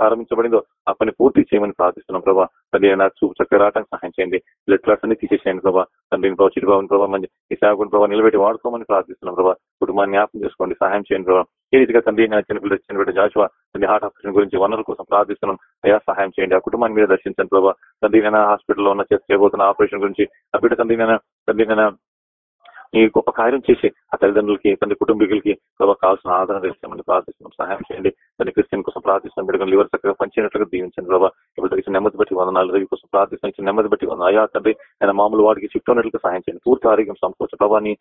ఆరంభించబడిందో ఆ పని పూర్తి చేయమని ప్రార్థిస్తున్నాం ప్రభా. తండ్రి అయినా చూపు చక్కగా రావడానికి సహాయం చేయండి. బ్లడ్ క్లాస్ అన్ని తీసేసేయండి ప్రభా. తండ్రిని ప్రభావ చిరుబాబుని ప్రభావ మంచి ఈ సేవకుని ప్రభావ నిలబెట్టి వాడుకోమని ప్రార్థిస్తున్నాం ప్రభావ కుటుంబాన్ని జ్ఞాపకం చేసుకోండి. సహాయం చేయండి ఏ ఈ రీతిగా తండ్రి నా చిన్నపిల్ల చిన్నపిల్ల జాషువా తండ్రి హార్ట్ ఆపరేషన్ గురించి వనరుల కోసం ప్రార్థిస్తున్నాం. అయ్యా సహాయం చేయండి. ఆ కుటుంబాన్ని మీద దర్శించండి ప్రభావ తండ్రి నేను హాస్పిటల్లో ఉన్న చేయబోతున్న ఆపరేషన్ గురించి. ఆ బిడ్డ తండ్రి నేను తండ్రి నేను నీ గొప్ప కార్యం చేసి ఆ తల్లిదండ్రులకి తండ్రి కుటుంబీకులకి ప్రభావ కావాల్సిన ఆదరణ ఇస్తామని ప్రార్థిస్తున్నాం. సహాయం చేయండి. తండ్రి క్రిస్టియన్ కోసం ప్రార్థిస్తున్నాం. బిడ్డలు లివర్ చక్కగా పనిచేయనట్లుగా దీవించండి ప్రభావ ఇప్పుడు నెమ్మది బట్టి వందనాలు రవి కోసం ప్రార్థిస్తున్నాం. నెమ్మది బట్టి వందన అయా తండ్రి ఆయన మామూలు వాడికి షిఫ్ట్ ఉన్నట్లుగా సహాయం చేయండి. పూర్తి ఆరోగ్యం సమకూర్చు ప్రభావ నీ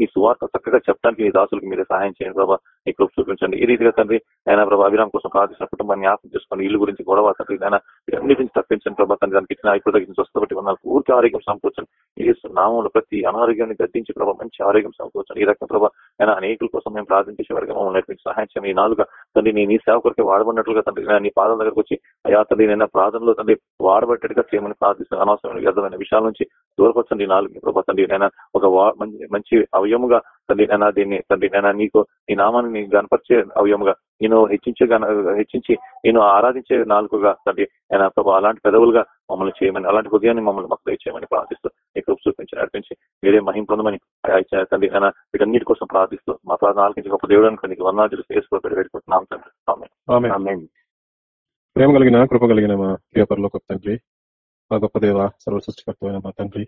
నీ సువార్త చక్కగా చెప్పడానికి నీ దాసులకు మీరే సహాయం చేయండి ప్రభావ నీ కృప చూపించండి. ఈ రీతిగా తండ్రి ఆయన ప్రభావ అభిరామ్ కోసం ప్రార్థిస్తున్న కుటుంబాన్ని ఆసం చేసుకొని ఇల్లు గురించి గొడవ తండ్రి ఆయన అన్నిటి నుంచి తప్పించండి ప్రభావ తండ్రి దానికి ఇచ్చిన ఇప్పుడు తగ్గించి స్వస్థ బట్టి వందనాలు. పూర్తి ఆరోగ్యం సమకూర్చండి. ఏ నామంలో ప్రతి అనారోగ్యాన్ని గద్దించి ప్రభావ మంచి ఆరోగ్యం సమకూర్చండి. ఈ రకం ప్రభావ ఆయన అనేకుల కోసం మేము ప్రార్థించే వరకు మమ్మల్ని సహాయం చేయండి. ఈ నాలుగు తండ్రి నీ నీ సేవకుడికి వాడబడినట్లుగా తండ్రి నీ పాదాల దగ్గరకు వచ్చి అయా తండ్రి నేను ప్రార్థనలో తండ్రి వాడబట్టేట్టుగా చేయమని ప్రార్థిస్తాను అనవసరమైన వ్యర్థమైన విషయాల నుంచి దూరపరచండి నాలుగు. ప్రభావ తండ్రి నేను ఒక మంచి అవయముగా తండ్రి నేను దీన్ని తండ్రి నేను నీకు నీ నామాన్ని గనపరిచే అవయముగా నేను హెచ్చించే హెచ్చించి నేను ఆరాధించే నాలుగుగా తండ్రి ఆయన ప్రభావ అలాంటి పెదవులుగా మమ్మల్ని చేయమని అలాంటి హృదయాన్ని మమ్మల్ని మాకు దయచేయమని ప్రార్థిస్తూ నీకు చూపించి నడిపించి మీరే మహిం పొందమని తండ్రి ఆయన వీటన్నిటి కోసం ప్రార్థిస్తూ మా ప్రార్థన ఆలకించి గొప్ప దేవుడు అనుకుని నీకు వందనాలు చేసుకోబడి పెట్టుకుంటున్నాం తండ్రి
ప్రేమ కలిగిన కృప కలిగిన మా ప్రియపరలో గొప్ప తండ్రి మా గొప్ప దేవ సర్వ సృష్టికర్తమైన మా తండ్రి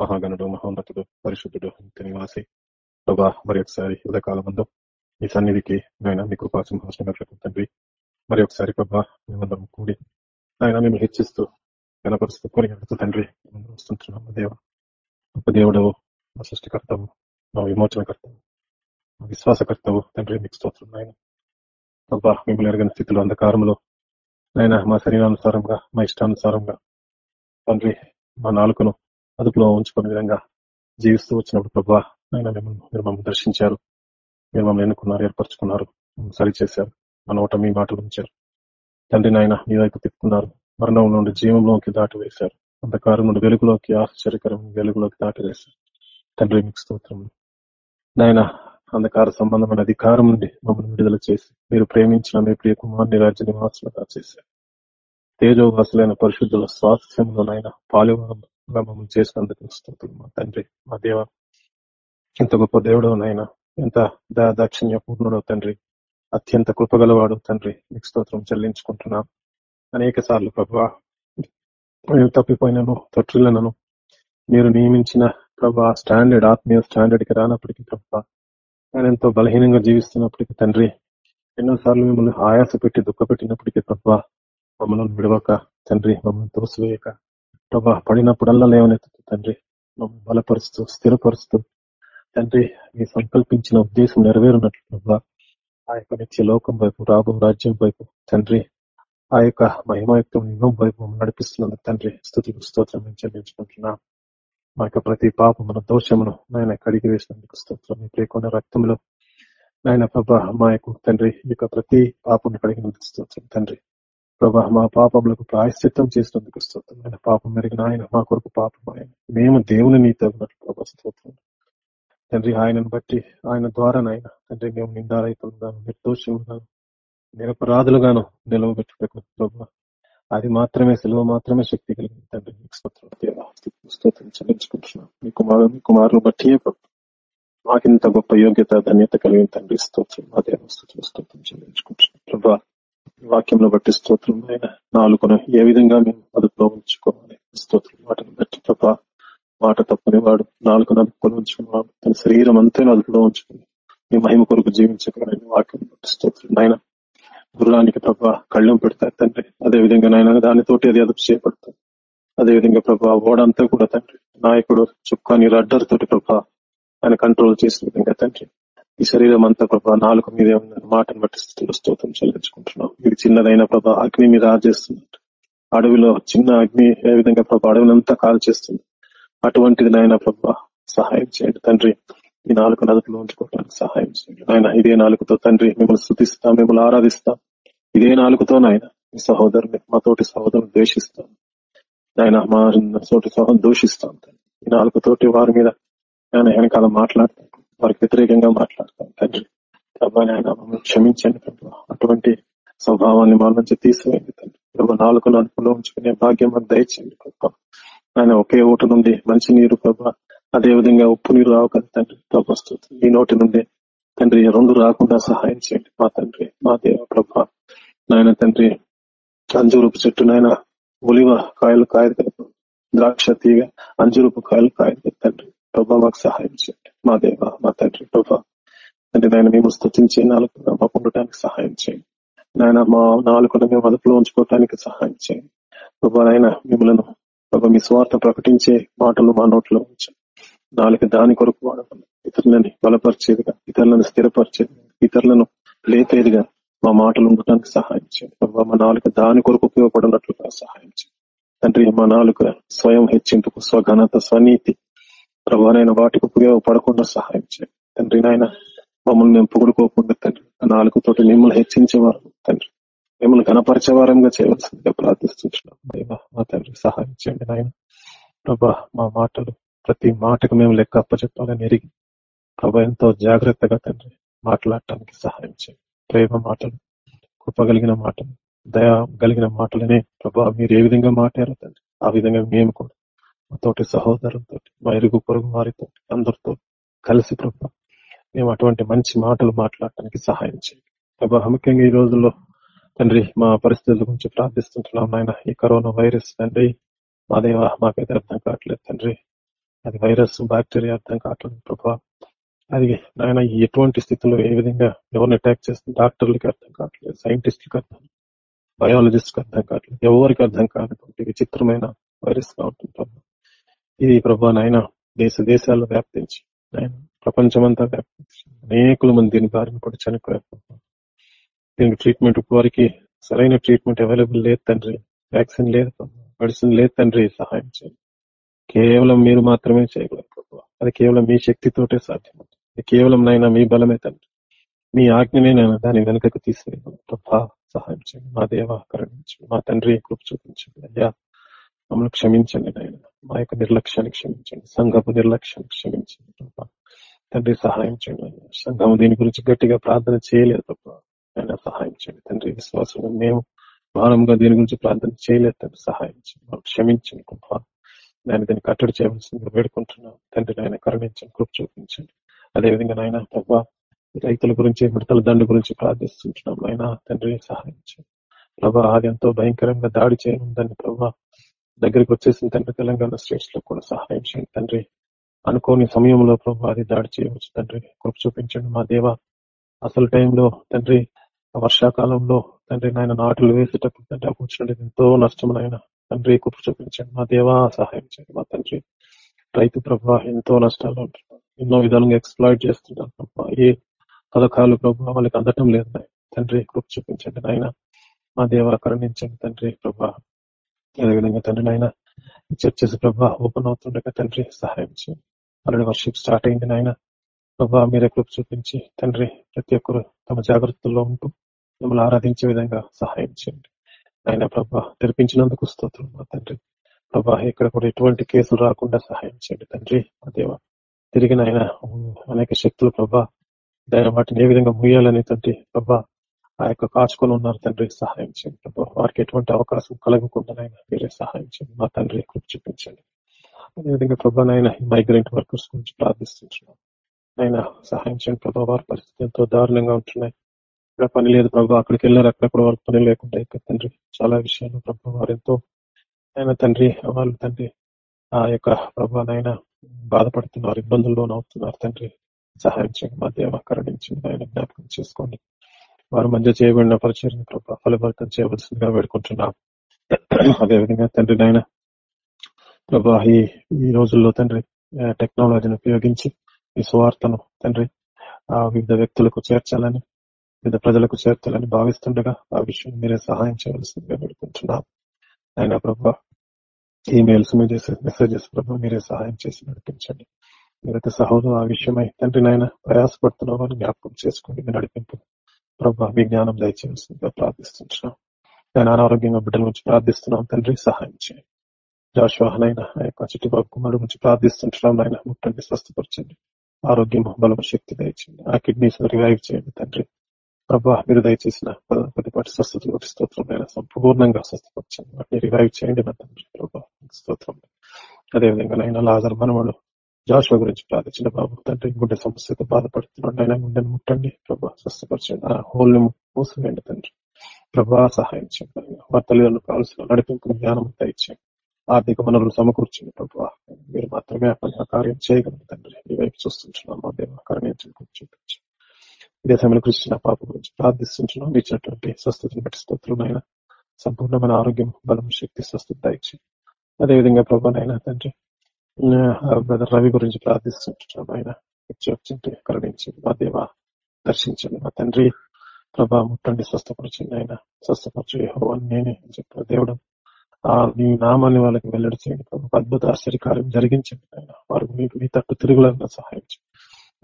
మహాగణుడు మహోన్నతుడు పరిశుద్ధుడు నివాసి ప్రభా మరి ఒకసారి ఉదయకాల ముందు ఈ సన్నిధికి నాయన మీ కృపా సింహాసనం తండ్రి. మరి ఒకసారి ప్రభా మేమందరం కూడి ఆయన మేము హెచ్చిస్తూ కనపరుస్తూ కొనిగడుతూ తండ్రి వస్తుంటున్నాము మా దేవ. గొప్ప దేవుడవు మా సృష్టికర్తవు మా విమోచనకర్తవు మా విశ్వాసకర్తవు తండ్రి మీకు స్తోత్రం నాయన. ప్రభా మిమ్మల్ని ఎరగిన స్థితిలో అంధకారంలో నాయన మా శరీరానుసారంగా మా ఇష్టానుసారంగా తండ్రి మా నాలుకను అదుపులో ఉంచుకునే విధంగా జీవిస్తూ వచ్చినప్పుడు ప్రభా ఆయన మిమ్మల్ని మీరు మమ్మల్ని దర్శించారు. మీరు మమ్మల్ని ఎన్నుకున్నారు ఏర్పరచుకున్నారు సరిచేశారు. మన ఓట మీ మాటలు ఉంచారు. తండ్రి నాయన మీ వైపు తిప్పుకున్నారు. మరణం నుండి జీవంలోకి దాటి వేశారు అంధకారం నుండి వెలుగులోకి ఆశ్చర్యకరం వెలుగులోకి దాటి వేశారు తండ్రి మీకు స్తోత్రం. నాయన అంధకార సంబంధమైన అధికారం నుండి మమ్మల్ని విడుదల చేసి మీరు ప్రేమించిన మీ ప్రియ కుమార్ని రాజ్య నివాసులుగా చేశారు. తేజోవాసులైన పరిశుద్ధుల స్వాస్థ్యంలోనైనా పాలుగా మమ్మల్ని చేసినందుకు స్తోత్రం మా తండ్రి మా దేవ ఎంత గొప్ప దేవుడు నాయన. ఎంత దాక్షిణ్య పూర్ణుడు తండ్రి. అత్యంత కృపగలవాడు తండ్రి. నీకు స్తోత్రం చెల్లించుకుంటున్నాం. అనేక సార్లు ప్రభా మేము తప్పిపోయినను తొట్టిల్లనను మీరు నియమించిన ప్రభా స్టాండర్డ్ ఆత్మీయ స్టాండర్డ్కి రానప్పటికీ ప్రభా నేను ఎంతో బలహీనంగా జీవిస్తున్నప్పటికీ తండ్రి ఎన్నోసార్లు మిమ్మల్ని ఆయాస పెట్టి దుఃఖపెట్టినప్పటికీ ప్రభా మమ్మల్ని విడవక తండ్రి మమ్మల్ని తోసివేయక ప్రభా పడినప్పుడల్లా లేవనెత్తు తండ్రి మమ్మల్ని బలపరుస్తూ స్థిరపరుస్తూ తండ్రి మీ సంకల్పించిన ఉద్దేశం నెరవేరున్నట్లు ఆ యొక్క నిత్య లోకం వైపు రాబో రాజ్యం వైపు తండ్రి ఆ యొక్క మహిమాయుక్తం యుగం వైపు నడిపిస్తున్నందుకు తండ్రి స్థుతులు స్తోత్రం మేము చెల్లించుకుంటున్నాం. మా యొక్క ప్రతి పాపమును దోషమును నాయన కడిగి వేసినందుకు స్తోత్రం. మీ ప్రియకొన్న రక్తంలో నాయన ప్రభా మా యొక్క తండ్రి ఈ యొక్క ప్రతి పాపను కడిగినందుకు స్తోత్రం తండ్రి. ప్రభా మా పాపములకు ప్రాయశ్చిత్తం చేసినందుకు స్తోత్రం. ఆయన పాపం మెరిగిన ఆయన మా కొరకు పాపం ఆయన. మేము దేవుని నీతో ఉన్నట్లు ప్రభా స్తోత్రం. తండ్రి ఆయనను బట్టి ఆయన ద్వారా నాయన తండ్రి మేము నిందారైతులుగాను నిర్దోషములుగాను నిరపరాధులుగాను నిలవబెట్టుటకు ప్రభా అది మాత్రమే సెలవు మాత్రమే శక్తి కలిగింది తండ్రి మీకు స్తోత్రం. చెల్లించుకుంటున్నాం. మీ కుమారు మీ కుమారులు బట్టి మాకింత గొప్ప యోగ్యత ధన్యత కలిగిన తండ్రి స్తోత్రం. మా స్థుతులు స్తోత్రం చెల్లించుకుంటున్నాం. ప్రభా వాక్యంలో బట్టి స్తోత్రం అయినా నాలుగును ఏ విధంగా మేము అదుపులో ఉంచుకోవాలి? స్తోత్రం వాటిని బట్టి ప్రభా మాట తప్పని వాడు నాలుగున అదుపులో తన శరీరం అంతా అదుపులో ఉంచుకుని మీ మహిమ కొరకు జీవించగలని వాక్యం నాయన గుర్రానికి ప్రభా కళ్ళం పెడతారు తండ్రి. అదే విధంగా నాయన దానితోటి అది అదుపు చేయబడతారు అదే విధంగా ప్రభా ఓడంతా కూడా తండ్రి. నాయకుడు చుక్కాని రడ్డర్ తోటి ప్రభా ఆయన కంట్రోల్ చేసిన విధంగా తండ్రి. ఈ శరీరం అంతా ప్రభా నాలుగు మీద మాటను బట్టి స్థితిలో స్తోత్రం చెల్లించుకుంటున్నాం. ఇది చిన్నదైన ప్రభా అగ్ని మీద ఆచేస్తున్నట్టు. అడవిలో చిన్న అగ్ని ఏ విధంగా ప్రభా అడవినంతా కాల్ చేస్తుంది అటువంటిది నాయన ప్రభా సహాయం చేయండి తండ్రి. ఈ నాలుగు నదుపులో ఉంచుకోవడానికి సహాయం చేయండి. ఆయన ఇదే నాలుగుతో తండ్రి మిమ్మల్ని స్థుతిస్తాం మిమ్మల్ని ఆరాధిస్తాం. ఇదే నాలుగుతో నాయన మీ సహోదరుని మా తోటి సహోదరుని ద్వేషిస్తాం. ఆయన మా తోటి సహోదరు దూషిస్తాం. ఈ నాలుగుతోటి వారి మీద ఆయన వెనకాల మాట్లాడతాం. వారికి వ్యతిరేకంగా మాట్లాడతాం తండ్రి. ప్రభాని ఆయన మమ్మల్ని క్షమించండి ప్రభా. అటువంటి స్వభావాన్ని మా నుంచి తీసివేయండి తండ్రి. ప్రభా నాలుగు అదుపులో ఉంచుకునే భాగ్యం మాకు దయచేయండి ప్రభా. ఆయన ఒకే ఓటు నుండి మంచి నీరు ప్రభా అదే విధంగా ఉప్పు నీరు రావు కదా తండ్రి తపస్తుంది ఈ నోటి నుండి తండ్రి రెండు రాకుండా సహాయం చేయండి. మా తండ్రి మా దేవ ప్రభా. నాయన తండ్రి అంజూరూపు చెట్టు నాయన ఉలివ కాయలు కాయలు కదా ద్రాక్ష తీగ అంజూరూపు కాయలు కాయదు తండ్రి. ప్రభా మాకు సహాయం చేయండి. మా దేవ మా తండ్రి ప్రభా. తండ్రి నాయన మేము స్థుతించే నాలుగు మాకు ఉండటానికి సహాయం చేయండి. నాయన మా నాలుగున మేము అదుపులో ఉంచుకోవటానికి సహాయం చేయండి. ప్రభా నాయన మిమ్మల్ని ప్రభా మీ స్వార్థ ప్రకటించే మాటలు మా నోట్లో ఉంచండి. నాలుక దాని కొరకు వాడకుండా ఇతరులని బలపరిచేదిగా ఇతరులను స్థిరపరిచేది ఇతరులను లేపేదిగా మా మాటలు ఉండటానికి సహాయం చేయండి. ప్రభావ మా నాలుగు దాని కొరకు ఉపయోగపడినట్లుగా సహాయం చేయండి. తండ్రి మా నాలుగు స్వయం హెచ్చింపుకు స్వఘనత స్వనీతి ప్రభావైన వాటికి ఉపయోగపడకుండా సహాయం చేయండి. తండ్రి నాయన మమ్మల్ని మేము పొగుడుకోకుండా తండ్రి ఆ నాలుగుతోటి మిమ్మల్ని హెచ్చించేవారు తండ్రి. మిమ్మల్ని గణపరిచేవారంగా చేయవలసిందిగా ప్రార్థిస్తున్నాం. మా తండ్రి సహాయం చేయండి నాయన ప్రభా మా మాటలు ప్రతి మాటకు మేము లెక్క అప్పచెప్పాలని ఎరిగి ప్రభా ఎంతో జాగ్రత్తగా తండ్రి మాట్లాడటానికి సహాయం చేయండి. ప్రేమ మాటలు కృపగలిగిన మాటలు దయ కలిగిన మాటలనే ప్రభా మీరు ఏ విధంగా మాట్లాడారు తండ్రి ఆ విధంగా మేము కూడా మా తోటి సహోదరులతో మా ఇరుగు పొరుగు వారితో అందరితో కలిసి ప్రభా మేము అటువంటి మంచి మాటలు మాట్లాడటానికి సహాయం చేయండి. ప్రభా ముఖ్యంగా ఈ రోజుల్లో తండ్రి మా పరిస్థితుల గురించి ప్రార్థిస్తుంటున్నాం నాయన. ఈ కరోనా వైరస్ తండ్రి మా దేవ మాకైతే అర్థం కావట్లేదు తండ్రి. అది వైరస్ బ్యాక్టీరియా అర్థం కావట్లేదు ప్రభా. అది ఆయన ఎటువంటి స్థితిలో ఏ విధంగా ఎవరిని అటాక్ చేస్తుంది డాక్టర్లకి అర్థం కావట్లేదు సైంటిస్టులకి అర్థం బయాలజిస్ట్ అర్థం కావట్లేదు ఎవరికి అర్థం కానటువంటి విచిత్రమైన వైరస్ కావట్లేదు ప్రభా. ఇది ప్రభా నాయన దేశ దేశాల్లో వ్యాప్తించి ఆయన ప్రపంచమంతా వ్యాప్తించి అనేకుల మంది దీని బారిన పడి చనిపోయారు దీనికి ట్రీట్మెంట్ వారికి సరైన ట్రీట్మెంట్ అవైలబుల్ లేదు తండ్రి. వ్యాక్సిన్ లేదు మెడిసిన్ లేదు తండ్రి. సహాయం చేయండి కేవలం మీరు మాత్రమే చేయగలరు ప్రభు అది కేవలం మీ శక్తితోటే సాధ్యం. కేవలం నైనా మీ బలమే తండ్రి. మీ ఆజ్ఞనే నేను దాని వెనుకకు తీసుకెళ్ళాను ప్రభా సహాయం చేయండి. మా దేవ కరుణించండి మా తండ్రి కృప చూపించండి. అయ్యా మమ్మల్ని క్షమించండి నాయన. మా యొక్క నిర్లక్ష్యాన్ని క్షమించండి. సంఘపు నిర్లక్ష్యాన్ని క్షమించండి ప్రభా. తండ్రి సహాయం చేయండి అయ్యా. సంఘం దీని గురించి గట్టిగా ప్రార్థన చేయలేదు ప్రభా. ఆయన సహాయం చేయండి. తండ్రి విశ్వాసం మేము భారంగా దీని గురించి ప్రార్థన చేయలేదు తండ్రి. సహాయం చేయండి. క్షమించండి ప్రభా. నాయన దీన్ని కట్టడి చేయవలసిందిగా వేడుకుంటున్నాను. తండ్రి నాయన కరుణించండి కృప చూపించండి. అదేవిధంగా నాయన ప్రభా రైతుల గురించి మిడతల దండు గురించి ప్రార్థిస్తుంటున్నాం. నాయన తండ్రి సహాయించండి. ప్రభా అది ఎంతో భయంకరంగా దాడి చేయనుందని ప్రభా దగ్గరికి వచ్చేసిన తండ్రి తెలంగాణ స్టేట్స్లో కూడా సహాయం చేయండి తండ్రి. అనుకోని సమయంలో ప్రభు అది దాడి చేయవచ్చు తండ్రి. కృప చూపించండి మా దేవ. అసలు టైంలో తండ్రి వర్షాకాలంలో తండ్రి నాయన నాటులు వేసేటప్పుడు తండ్రి కూర్చుంటే ఎంతో నష్టం నాయన. తండ్రి కృప చూపించండి మా దేవా సహాయం చేయండి మా తండ్రి రైతు ప్రభా ఎంతో నష్టాలు ఉంటున్నారు ఎన్నో విధాలుగా ఎక్స్ప్లాయిట్ చేస్తుంటారు ప్రభా ఏ పథకాలు ప్రభా వాళ్ళకి అందటం లేదు తండ్రి కృప చూపించండి నాయన మా దేవ కరుణించండి తండ్రి ప్రభా అదేవిధంగా తండ్రి నాయన చర్చెస్ ప్రభా ఓపెన్ అవుతుండగా తండ్రి సహాయం చేయండి ఆల్రెడీ వర్షిప్ స్టార్ట్ అయింది నాయన ప్రభా మీరే కృప చూపించి తండ్రి ప్రతి ఒక్కరు తమ జాగ్రత్తల్లో ఉంటూ మిమ్మల్ని ఆరాధించే విధంగా సహాయం చేయండి ఆయన ప్రభా తెరిపించినందుకు స్తోత్రం మా తండ్రి. ప్రభా ఇక్కడ కూడా ఎటువంటి కేసులు రాకుండా సహాయం చేయండి తండ్రి మా దేవ. తిరిగి నాయన అనేక శక్తులు ప్రభా దాని వాటిని ఏ విధంగా ముయ్యాలని తండ్రి ప్రభా ఆ యొక్క కాచుకొని ఉన్నారు తండ్రి సహాయం చేయండి ప్రభా. వారికి ఎటువంటి అవకాశం కలగకుండా నాయన మీరే సహాయం చేయండి మా తండ్రి కృప చూపించండి. అదేవిధంగా ప్రభా నాయన మైగ్రెంట్ వర్కర్స్ గురించి ప్రార్థిస్తున్నాం. ఆయన సహాయం చేయండి ప్రభా వారి పరిస్థితి ఎంతో దారుణంగా ఉంటున్నాయి. ఇక్కడ పని లేదు ప్రభావ అక్కడికి వెళ్ళారు అక్కడ కూడా పని లేకుండా ఇక్కడ తండ్రి. చాలా విషయాలు ప్రభా వారు ఎంతో ఆయన తండ్రి వాళ్ళు తండ్రి ఆ యొక్క ప్రభా నాయన బాధపడుతున్నారు ఇబ్బందుల్లో అవుతున్నారు తండ్రి. సహాయం చేయండి మా దేవ కరణించింది ఆయన జ్ఞాపకం చేసుకోండి. వారు మధ్య చేయబడిన పరిచయం ప్రభా ఫలభరితం చేయవలసిందిగా వేడుకుంటున్నాం. అదేవిధంగా తండ్రి నాయన ప్రభా ఈ ఈ రోజుల్లో తండ్రి టెక్నాలజీని ఉపయోగించి ఈ సువార్తను తండ్రి ఆ వివిధ వ్యక్తులకు చేర్చాలని వివిధ ప్రజలకు చేర్చాలని భావిస్తుండగా ఆ విషయం మీరే సహాయం చేయవలసిందిగా పెడుకుంటున్నాం ఆయన ప్రభా ఈమెయిల్స్ మీద మెసేజెస్ ప్రభా మీరే సహాయం చేసి నడిపించండి. మీరైతే సహోదరు ఆ విషయమై తండ్రి నాయన ప్రయాసపడుతున్నావు అని జ్ఞాపకం చేసుకుని మీ నడిపింపు ప్రభా మీ జ్ఞానం దయచేయాల్సిందిగా ప్రార్థిస్తున్నాం నేను అనారోగ్యంగా బిడ్డల గురించి ప్రార్థిస్తున్నాం. తండ్రి సహాయం చేయండి. జాషువాహనైనా ఆ యొక్క చుట్టుపక్కల కుమారుడు గురించి ప్రార్థిస్తుంటున్నాం ఆయన ముట్టండి స్వస్థపరచండి. ఆరోగ్యం బలమ శక్తి దయచేయండి. ఆ కిడ్నీస్ రివైవ్ చేయండి తండ్రి. ప్రభా మీరు దయచేసిన ప- కొద్దిపాటి స్వస్థత ఒకటి స్తోత్రం సంపూర్ణంగా స్వస్థపరచండి. వాటిని రివైవ్ చేయండి నా తండ్రి ప్రభా స్తోత్రం. అదేవిధంగా నైనా లాజర్ మనవాడు జాషువా గురించి ప్రార్థించిన బాబు తండ్రి గుండె సమస్యతో బాధపడుతున్నాడు. ఆయన గుండెను ముట్టండి ప్రభా స్వస్థపరచండి. ఆ హోల్ని మూసివేయండి తండ్రి. ప్రభా సహాయం చేయండి వారి తల్లిదండ్రులు కావాల్సిన నడిపింపు జ్ఞానం దయచేయండి. ఆర్థిక వనరులు సమకూర్చింది ప్రభా. మీరు మాత్రమే ఆ కార్యం చేయగలరు తండ్రి. ఈ వైపు చూస్తుంటున్నాం మా దేవ కరుణించండి చూపించండి. ఇదే సమయంలో కృష్ణ పాప గురించి ప్రార్థిస్తుంటున్నాం. ఇచ్చినటువంటి స్వస్థతను బట్టి స్తోత్రులైన సంపూర్ణమైన ఆరోగ్యం బలం శక్తి స్వస్థత దయచి అదేవిధంగా ప్రభానైనా తండ్రి బ్రదర్ రవి గురించి ప్రార్థిస్తుంటున్నాం ఆయన. వచ్చి కరుణించండి మా దేవ దర్శించండి. మా తండ్రి ప్రభా ముట్టండి స్వస్థపరచండి ఆయన. స్వస్థపరచు అని నేనే అని చెప్పిన దేవుడు. ఆ నీ నామాన్ని వాళ్ళకి వెల్లడి చేయండి. ప్రభు అద్భుత ఆశ్చర్యకార్యం జరిగించండి ఆయన. వారు మీకు మీ తట్టు తిరుగులాగా సహాయం చేయండి.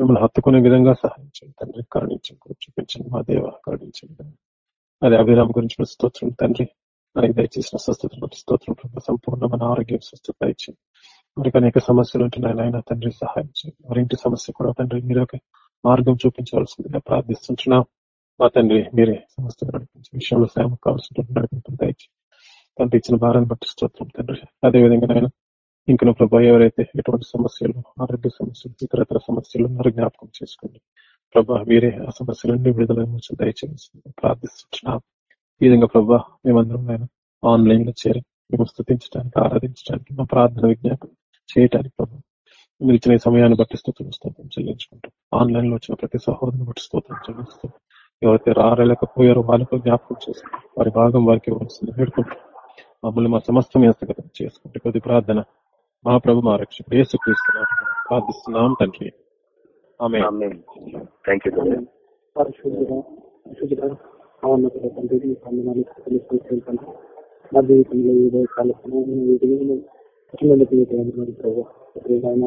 మిమ్మల్ని హత్తుకునే విధంగా సహాయించండి తండ్రి. కరుణించండి చూపించండి మా దేవ కరుణించండి అదే అభిరామ్ గురించి స్తోత్రం తండ్రి. మనకి దయచేసిన స్వస్థత బట్టి స్తోత్రం సంపూర్ణమైన ఆరోగ్యం స్వస్థత ఇచ్చింది మనకి అనేక సమస్యలు ఉంటున్నాయి. నాయన తండ్రి సహాయం చేయండి వారి ఇంటి సమస్య కూడా తండ్రి మీరు ఒక మార్గం చూపించవలసిందిగా ప్రార్థిస్తుంటున్నాం. మా తండ్రి మీరే సమస్య నడిపించే విషయంలో శ్రమ కావాల్సిన నడిపింపు తండ్రి ఇచ్చిన భారాన్ని బట్టి స్తోత్రం తండ్రి. అదేవిధంగా నాయన ఇంకను ప్రభా ఎవరైతే ఎటువంటి సమస్యలు ఆరోగ్య సమస్యలు ఇతరతర సమస్యలు ఉన్నారో జ్ఞాపకం చేసుకోండి. ప్రభా మీరే ఆ సమస్యలన్నీ విడుదల నుంచి దయచేసి ప్రార్థిస్తున్నాం. ఈ విధంగా ప్రభా మేమందరం ఆయన ఆన్లైన్లో చేరి మేము స్థుతించడానికి ఆరాధించడానికి మా ప్రార్థన విజ్ఞాపం చేయటానికి ప్రభా మీరు ఇచ్చిన సమయాన్ని బట్టి స్థుతులు స్తోత్రం చెల్లించుకుంటాం ఆన్లైన్లో వచ్చిన ప్రతి సహోదరుని బట్టి స్తోత్రం చెల్లిస్తాం ఎవరైతే రారలేకపోయారో వాళ్ళకు జ్ఞాపకం చేసుకుని వారి భాగం వారికి ఇవ్వాల్సింది మమ్మల్ని మా సమస్తం హస్తగతం చేసుకుంటే కొద్ది ప్రార్థన మా ప్రభు మా రక్షకుడు యేసుక్రీస్తున్నాం ప్రార్థిస్తున్నాం తండ్రి. ఆమె
థ్యాంక్ యూ
నా జీవితంలో ఏదో కాల సమయంలో ఎదిగిన పిల్లలకి మీకు వందనాలు ప్రభు. ఆయన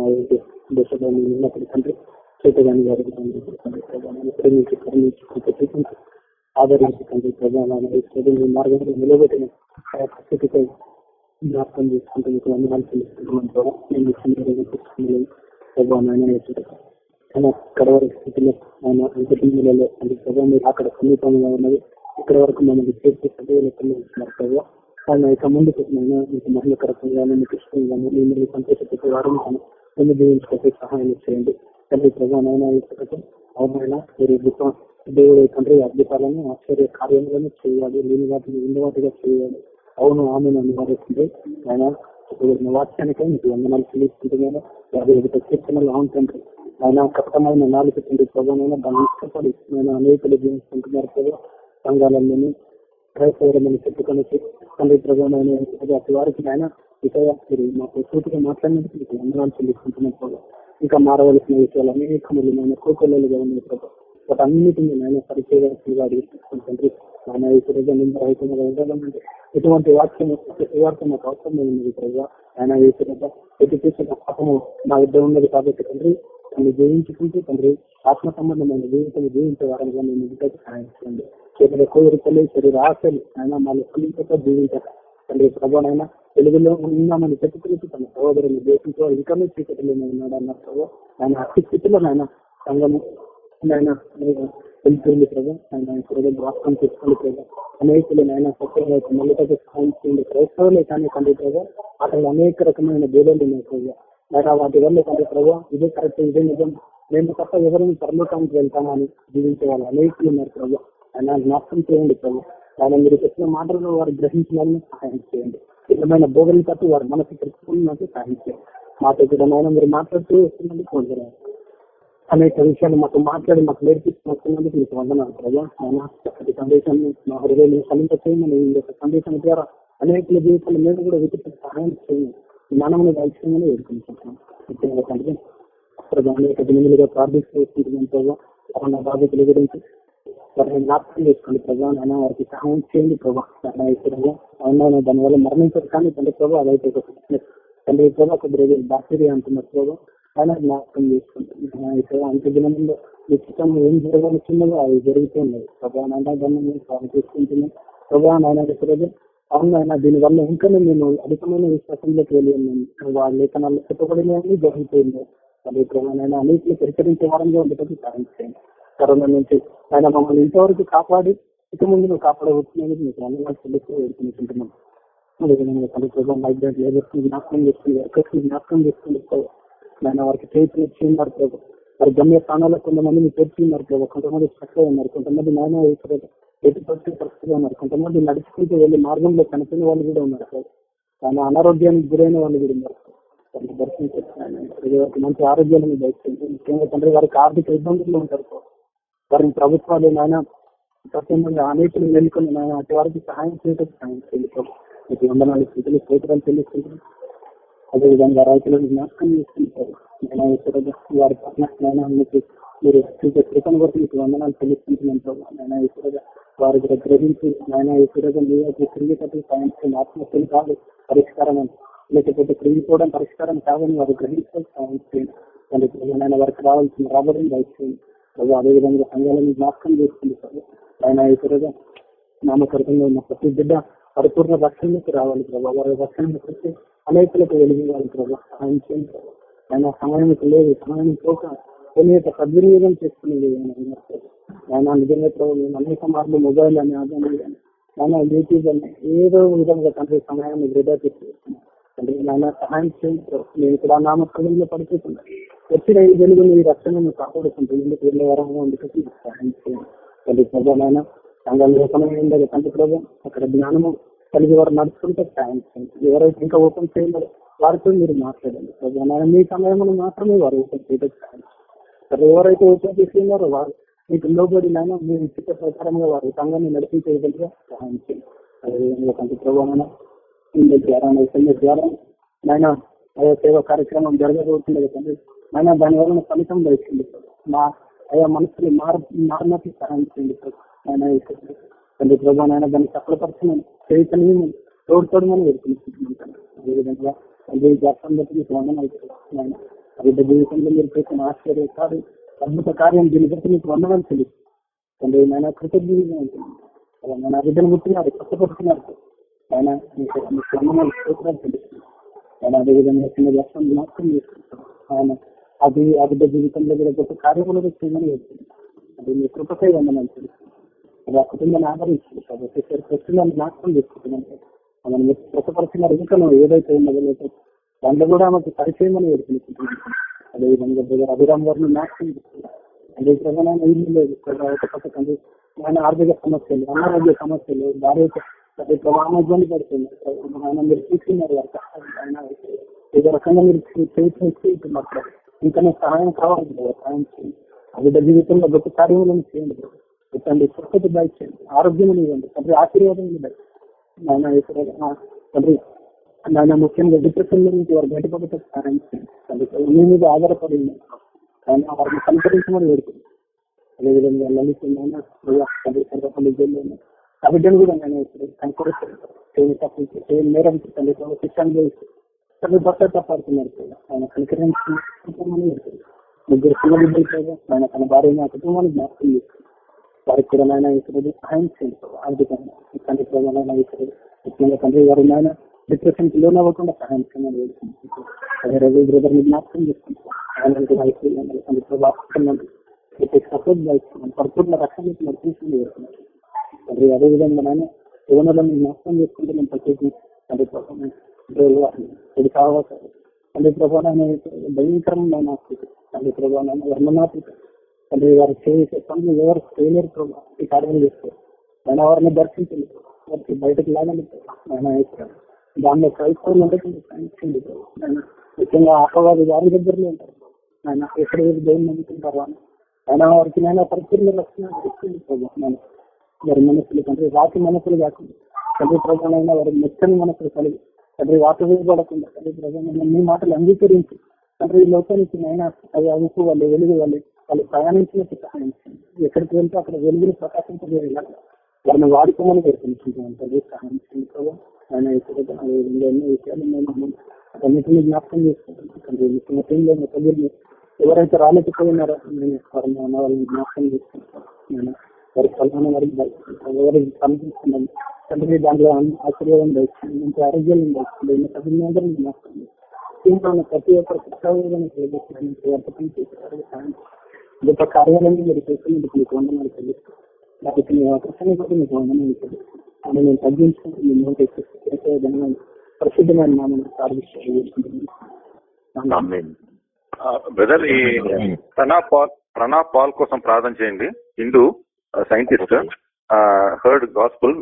దశలో నేను ఉన్నప్పుడు తండ్రి చేతగాని ప్రేమించి కరుణించి చూపించి ఆదరించి తండ్రి మీ మార్గంలో నిలబెట్టిన జ్ఞాపకం చేసుకుంటూ మీకు వందనాలు తెలుసుకుంటున్నాను ప్రభు నేను మీ సన్నిధిలో నాయన ఎత్తుటకు ఆయన కడవరి స్థితిలో ఆయన అంతటిలో అంటే ప్రభావ మీరు అక్కడ సమీపంగా ఉన్నది. ఇక్కడ వరకు మనకి చేర్చి సదవులు ప్రభావ ఆయన ఇక ముందుకు ఆయన మీకు మహిళకరకంగా మీకు నేను మీరు సంతోషపెట్టే వారం నన్ను జీవించుకుంటే సహాయం చేయండి. తండ్రి ప్రభావ నాయన ఇక్కడకు అవునైనా మీరు దేవుడు తండ్రి అద్భుతాలను ఆశ్చర్య కార్యములను చేయాలి. లేని వాటిని ఉన్నవాటిగా చేయాలి. అవును ఆమె నివారిస్తుంది. ఆయన చెప్పబడిన వాక్యానికై మీకు వందనాలు చెల్లిస్తుంటున్నాను. యాభై ఒకటి కీర్తనలు అవును ఆయన కష్టమైన నాలుగు తండ్రి ప్రభావం దాన్ని ఇష్టపడి ఆయన అనేకలు జీవిస్తుంటున్నారు ప్రభావ సంఘాలలోని క్రైస్తవరమని చెప్పుకొని తండ్రి ప్రభావం అటు వారికి ఆయన ఇక మీరు మాకు సూటిగా మాట్లాడినందుకు మీకు వందనాలు చెల్లిస్తుంటున్నారు ప్రభావ ఇంకా మారవలసిన విషయాలు అనేకములు ఆయన కోకొల్లలుగా ఉన్నాయి ప్రభావ వాటన్నిటిని ఆయన పరిచయగా తండ్రి ఆయన ఈ నిందరహితంగా ఉండాలంటే ఎటువంటి వాక్యం వార్త మాకు అవసరం ఉన్నది ప్రజా ఆయన ఈ ఎటు చేసిన పాపము మా ఇద్దరు ఉన్నది కాబట్టి తండ్రి తను జయించుకుంటూ తండ్రి ఆత్మ సంబంధమైన జీవితం జీవించే వారంగా మేము ఇంటికి సహాయం చేయండి చేతుల కోరికలు శరీర ఆశలు ఆయన మళ్ళీ లెక్కలించక జీవించక తండ్రి ప్రభావైనా తెలుగులో ఉన్నామని చెప్పుకుంటూ తన సహోదరుని దేశంతో ఇంకనూ చీకటిలో ఉన్నాడు అన్న ప్రభావ ఆయన అతి స్థితిలో ఆయన సంఘము ఆయన వెళ్తుంది ప్రభావ ఆయన ఇప్పుడు వాస్తవం చేసుకోండి ప్రభావ అనేకులు ఆయన సత్యంగా మళ్ళీ సహాయం చేయండి. క్రైస్తవులే కానీ తండ్రి ప్రభా అక్కడ అనేక రకమైన భేదాలు ఉన్నాయి ప్రభా. లేదా వాటి వల్ల తండ్రి ప్రభా ఇదే కరెక్ట్ ఇదే నిజం. మేము తప్ప ఎవరిని పరలోకానికి వెళ్తామని జీవించే వాళ్ళు అనేకలు ఉన్నారు ప్రభా. ఆయన జ్ఞాపకం చేయండి ప్రభా. ఆయన మీరు చెప్పిన మాటలను వారు గ్రహించాలని సహాయం చేయండి. నిజమైన భోగని తప్ప వారు మనసు తెలుసుకున్నట్టు సహాయం చేయండి. మాతో కూడా నాయన మీరు మాట్లాడుతూ వస్తున్నది కొందరు అనేక విషయాలు మాకు మాట్లాడి మాకు నేర్పిస్తున్నందుకు మీకు వందనాలు ప్రజా చక్కటి సందేశాన్ని మా హృదయం ఫలింపచేయమని ఈ యొక్క సందేశం ద్వారా అనేక జీవితాలు మేము కూడా వెతికి సహాయం చేయండి. మనమును దాల్చిందని ఎదుర్కొంటున్నాం ముఖ్యంగా తండ్రి అనేక దినములుగా ప్రార్థిస్తూ ప్రజా ప్రభావ బాధితుల గురించి వారిని జ్ఞాపకం చేసుకోండి ప్రభావ నాయన వారికి సహాయం చేయండి ప్రభావ అవునా దానివల్ల మరణించారు కానీ తండ్రి ప్రభావ అదైతే తండ్రి ప్రభావ కొద్ది రోజులు బ్యాక్టీరియా అంటున్నారు ప్రభావ ఆయన జ్ఞాపకం చేసుకుంటుంది అంత దినంలో నిశ్చితం ఏం జరగవలసిందో అవి జరుగుతున్నాయి ప్రభావ నాయన దాన్ని మేము సాగు చేసుకుంటున్నాం ప్రభావ నాయన ప్రజలు అవును ఆయన దీనివల్ల ఇంకా నేను అధికమైన విశ్వాసంలోకి వెళ్ళి ఉన్నాను వాళ్ళ లేఖనాలు చెప్పబడినవన్నీ జరుగుతుంది అదే క్రమమైన అన్నింటినీ పరిచరించే వారంగా ఉండేటప్పుడు సాధించాను కరోనా నుంచి ఆయన మమ్మల్ని ఇంతవరకు కాపాడి ఇక ముందు నువ్వు కాపాడవచ్చునని మీకు అందరూ చెల్లిస్తూ వేడుకుంటున్నాం అదేవిధంగా తల్లి ప్రభావం మైగ్రెంట్ లేబర్స్ జ్ఞాపకం చేసుకుని వర్కర్స్ జ్ఞాపకం చేసుకుని ఆయన వారికి చేతులు ఇచ్చిన్నారు ప్రభు. వారి గమ్య స్థానాల్లో కొంతమందిని తెచ్చిన్నారు ప్రభు. కొంతమంది చక్కగా ఉన్నారు. కొంతమంది నాయన ఎటు పరిస్థితిలో ఉన్నారు. కొంతమంది నడుచుకుంటూ వెళ్ళి మార్గంలో చనిపోయిన వాళ్ళు కూడా ఉన్నారు ప్రభు. ఆయన అనారోగ్యానికి గురైన వాళ్ళు కూడా ఉన్నారు వారిని దర్శించారు మంచి ఆరోగ్యాలను దయచేయండి. ముఖ్యంగా తండ్రి వారికి ఆర్థిక ఇబ్బందులు ఉంటారు వారిని ప్రభుత్వాలు నాయన ప్రత్యేకంగా అనేకలు మేలుకొని నాయన అటు వారికి సహాయం చేయటం సహాయం చేయాలి మీకు వందనాలు స్థితులు స్తోత్రాలు చెల్లిస్తుంటారు అదేవిధంగా రైతులను జ్ఞాపకం చేసుకుంటారు నేను ఈశ్వర వారి పట్ల నేను మీకు మీరు కృపను కొరకు మీకు వందనాలు చెల్లిస్తుంటున్నాను ప్రభావ నేను ఈశ్వర వారి దగ్గర గ్రహించి నాయన ఈశ్వరగా మీరు తిరిగేటట్టు సాయం ఆత్మహత్యలు కాదు పరిష్కారం అని. లేకపోతే కృంగిపోవడం పరిష్కారం కాదని వారు గ్రహించడం సాయం చేయండి ఆయన వారికి రావాల్సిన రాబడిని దయచేయండి ప్రభావ అదేవిధంగా సంఘాలను జ్ఞాపకం చేసుకుంది ప్రభావ ఆయన ఈశ్వరగా నామకరణంగా ఉన్న ప్రతి బిడ్డ పరిపూర్ణ రక్షణకు రావాలి ప్రభావ వారి రక్షణ ప్రతి అనేకులకు వెలిగించాలి ప్రభావ సహాయం చేయండి. ఆయన సమయానికి లేదు సమయం పోక కొన్ని సద్వినియోగం చేసుకునేది ఆయన నిజంగా ప్రభావ మేము అనేక మార్లు మొబైల్ అని అదని కానీ నాన్న యూట్యూబ్ అని ఏదో విధంగా తండ్రి సమయాన్ని వృధా చేస్తున్నాం తండ్రి నాయన సహాయం చేయండి నేను ఇక్కడ నామకరణంలో పడిపోతున్నా. వచ్చిన ఈ వెలుగు మీ రక్షణను కాపాడుకుంటుంది ఎందుకు వెళ్ళే వరంగా అందుకని సహాయం చేయండి. తండ్రి ప్రభావ నాయన సంఘాలు ఓపెన్ తండ్రి ప్రభావం అక్కడ జ్ఞానము కలిగి వారు నడుచుకుంటే సాయం చేయండి ఎవరైతే ఇంకా ఓపెన్ చేయలేరు. వారితో మీరు మాట్లాడండి. ప్రభావ మీ సమయంలో మాత్రమే వారు ఓపెన్ చేయడం సాయం సరే ఎవరైతే ఓపెన్ చేస్తున్నారో వారు మీకు లోబడి నాయన మీరు చిత్త ప్రకారంగా వారి సంఘాన్ని నడిపించేయగలిగా సహాయం చేయండి. అదేవిధంగా కొంత ప్రభావం ఇంటి ద్వారా ఎస్ఎంఎస్ ద్వారా నాయన అయ్యా సేవా కార్యక్రమం జరగబోతుంది కదండి నాయన దాని వలన ఫలితం దయచేయండి మా అయ్యా మనసుని మార్ మారినట్లు సహాయం చేయండి ఆయన తండ్రి ప్రభా నాయన దాన్ని సఫలపరచమని చైతన్యం తోడుతోడమని వేడుకుంటున్నాను అదేవిధంగా తండ్రి జాతకం బట్టి మీకు వందనాలు ఆయన ఆ జీవితంలో మీరు చేసిన ఆశ్చర్య కాదు అద్భుత కార్యం దీని బట్టి మీకు వందనాలు తెలుసు తండ్రి. నాయన కృతజ్ఞతగా ఉంటుంది అలా మన బిడ్డను ముట్టినారు కష్టపడుతున్నారు. ఆయన మీకు వందనాలు స్తోత్రాలు ఆయన అదేవిధంగా చిన్న వ్యక్తం జ్ఞాపకం చేసుకుంటాం ఆయన అది ఆ బిడ్డ జీవితంలో కూడా గొప్ప కార్యములు చేయమని చెప్తుంది అది మీ కృపకై వందనాలు తెలుస్తుంది అది ఆ కుటుంబాన్ని ఆదరించింది కాబట్టి కుటుంబాన్ని నాశనం చేసుకుంటున్నాం మనం మీరు స్వచ్ఛపరిచిన ఇంకా ఏదైతే ఉన్నదో లేదో దాంట్లో కూడా ఆమెకు పరిచయం అని వేడుకుంటున్నాం అదేవిధంగా బ్రదర్ అభిరామ్ గారిని నాశనం చేస్తున్నాం అదే విధంగా ఇల్లు లేదు. ఒక పక్కన ఆయన ఆర్థిక సమస్యలు అనారోగ్య సమస్యలు భార్య అదే ప్రభావం ఇబ్బంది పడుతుంది. ఆయన మీరు చూస్తున్నారు ఆయన ఏదో రకంగా మీరు చేస్తున్నారు. ఇంకా సహాయం కావాలి సహాయం చేయండి ఆ జీవితంలో గొప్ప కార్యములను చేయండి. తండ్రి స్వస్థత దయచేయండి ఆరోగ్యం ఇవ్వండి. తండ్రి ఆశీర్వాదం నాయన తండ్రి నాయన ముఖ్యంగా డిప్రెషన్ నుంచి వారు బయటపడటం సహాయం తండ్రి మీ మీద ఆధారపడి ఉన్నారు ఆయన వారిని సంతరించమని వేడుకుంది అదేవిధంగా లలిత తండ్రి సర్వపల్లి జైల్లో ఆ బిడ్డను కూడా నేను ఇప్పుడు నేరం తండ్రి శిక్షణ చేసి తండ్రి భర్త తప్పాడుతున్నారు ఆయన కనికరించి ముగ్గురు చిన్న బిడ్డలు ఆయన తన భార్య నా కుటుంబాన్ని జ్ఞాపకం చేస్తుంది వారికి కూడా నాయన ఇక్కడ సహాయం చేయండి ఆర్థికంగా తండ్రి ప్రభావం ఇక్కడ ముఖ్యంగా తండ్రి గారు నాయన డిప్రెషన్కి లోన్ అవ్వకుండా సహాయం చేయమని వేడుకుంటున్నాను అదే రవి బ్రదర్ని జ్ఞాపకం చేసుకుంటున్నాను ఆయన తండ్రి సపోర్ట్ దాయిస్తున్నాను పరిపూర్ణ రక్షణ నడిపించింది వేడుకున్నాను తండ్రి అదేవిధంగా నాయన యువనలను జ్ఞాపకం చేసుకుంటే నేను ప్రత్యేకించి తండ్రి ప్రభావం ఇది కావాలి. తండ్రి ప్రభావం భయంకరమైన తండ్రి ప్రభావం వర్ణనాత్మక తండ్రి వారు చేసే పనులు ఎవరు చేయలేరు ప్రభావ ఈ కార్యం చేస్తారు. ఆయన వారిని దర్శించండి వారికి బయటకు లాగండి ఆయన వేస్తారు దానిలో క్రైస్తవులు ఉండేటువంటి సాయించండి ఆయన ముఖ్యంగా ఆటవాది వారి దగ్గరలో ఉంటారు. ఆయన ఎక్కడ దేవుని నమ్ముతుంటారు అని. ఆయన వారికి నేను పరిపూర్ణ లక్షణాలు ఇస్తుంది ప్రభావం వారి మనసులు తండ్రి రాతి మనసులు కాకుండా తండ్రి ప్రభావం వారి మెచ్చని మనసులు కలిగి తండ్రి వాత వేయబడకుండా తండ్రి ప్రధానమైన మీ మాటలు అంగీకరించి తండ్రి ఈ లోకానికి నైనా అవి అవుతూ వాళ్ళు వెలుగు వాళ్ళు వాళ్ళు ప్రయాణించినట్టు సహాయం ఎక్కడికి వెళ్తే అక్కడ వెలుగుని ప్రకాశించలేదు వాళ్ళని వాడుకోమని కోరుకుంటున్నాం తండ్రి సహాయం చేయండి ప్రభావం ఆయన ఇక్కడ అదేవిధంగా ఎన్నో విషయాలు మేము అన్నింటినీ జ్ఞాపకం చేసుకుంటున్నాం తండ్రి ముఖ్యంగా టీంలో ఎవరైతే రాలేకపోయినారో నేను వారిని ఉన్న వాళ్ళని జ్ఞాపకం చేసుకుంటాను. వారి కళ్యాణం వారికి ఎవరికి కనిపిస్తున్నాను తండ్రి దాంట్లో ఆశీర్వాదం దయచేయండి. మంచి ఆరోగ్యం దయచేయండి. ఎన్ని సభ్యులందరూ జ్ఞాపకం దీంట్లో ఉన్న ప్రతి ఒక్కరు కృష్ణాన్ని గొప్ప కార్యాలయం మీరు చేస్తున్నందుకు మీకు వందనాలు తెలుస్తాను నాకు మీ అవకాశాన్ని బట్టి మీకు వందనాలు అని నేను తగ్గించుకుంటూ మీ నోట్ విధంగా ప్రసిద్ధమైన నామని
ఆమేన్.
బ్రదర్ ఈ ప్రణాప్ పాల్ ప్రణాప్ పాల్ కోసం ప్రార్థన చేయండి. Hindu scientist heard gospel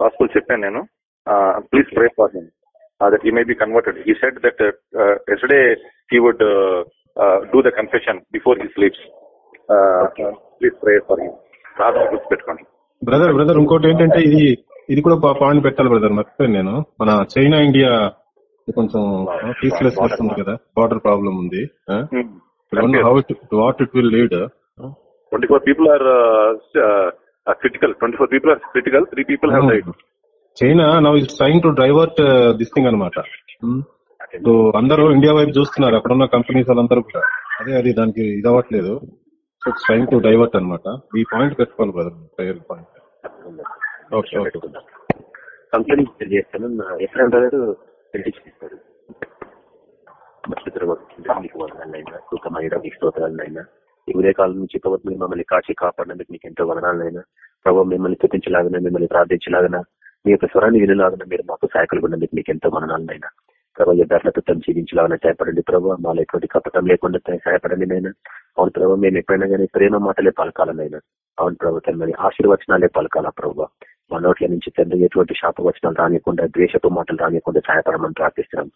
gospel చెప్పాను నేను. Please pray for him that he may be converted he said that yesterday he would do the confession before he sleeps please pray for him ప్రార్థన గుర్తుపెట్టుకోండి
brother brother ఇంకోటి ఏంటంటే ఇది ఇది కూడా point పెట్టాలి బ్రదర్ మర్చిపోయాను నేను. మన చైనా ఇండియా కొంచెం పీస్లెస్ వస్తుంది కదా. బార్డర్ ప్రాబ్లం ఉంది how what it will lead
twenty four people are critical twenty four people are critical three people have died
China now is trying to divert this thing అనమాట so అందరూ India వైపు చూస్తున్నారు. అక్కడ ఉన్న companies వాళ్ళందరూ కూడా. అదే అది దానికి ఇది అవ్వట్లేదు. సో ట్రైంగ్ టు డైవర్ట్ అనమాట ఈ పాయింట్ పెట్టుకోవాలి brother. Prayer point. Okay okay.
Company చేస్తాను. స్తోత్రాలైనా ఈ ఉదయకాలం నుంచి ప్రభుత్వం మమ్మల్ని కాచి కాపాడినందుకు మీకు ఎంతో వదనాలైనా ప్రభావ మిమ్మల్ని చూపించలాగిన మిమ్మల్ని ప్రార్థించలాగిన మీ యొక్క స్వరాన్ని వినలాగిన మీరు మాకు సహాయకులు ఉన్నందుకు మీకు ఎంతో వదనాలైనా. ప్రభావ యథార్థతో తను సహాయపడండి ప్రభావ మాలో ఎటువంటి కపటం లేకుండా సహాయపడండి నేను అవును ప్రభావ మేము ఎప్పుడైనా కానీ ప్రేమ మాటలే పలకాలనైనా అవును ప్రభుత్వ తనని ఆశీర్వచనాలే పలకాల ప్రభావ మా నోట్ల నుంచి తండ్రి ఎటువంటి శాప వచనాలు రానియకుండా ద్వేషపు మాటలు రానియకుండా సహాయపడమని ప్రార్థిస్తున్నాం.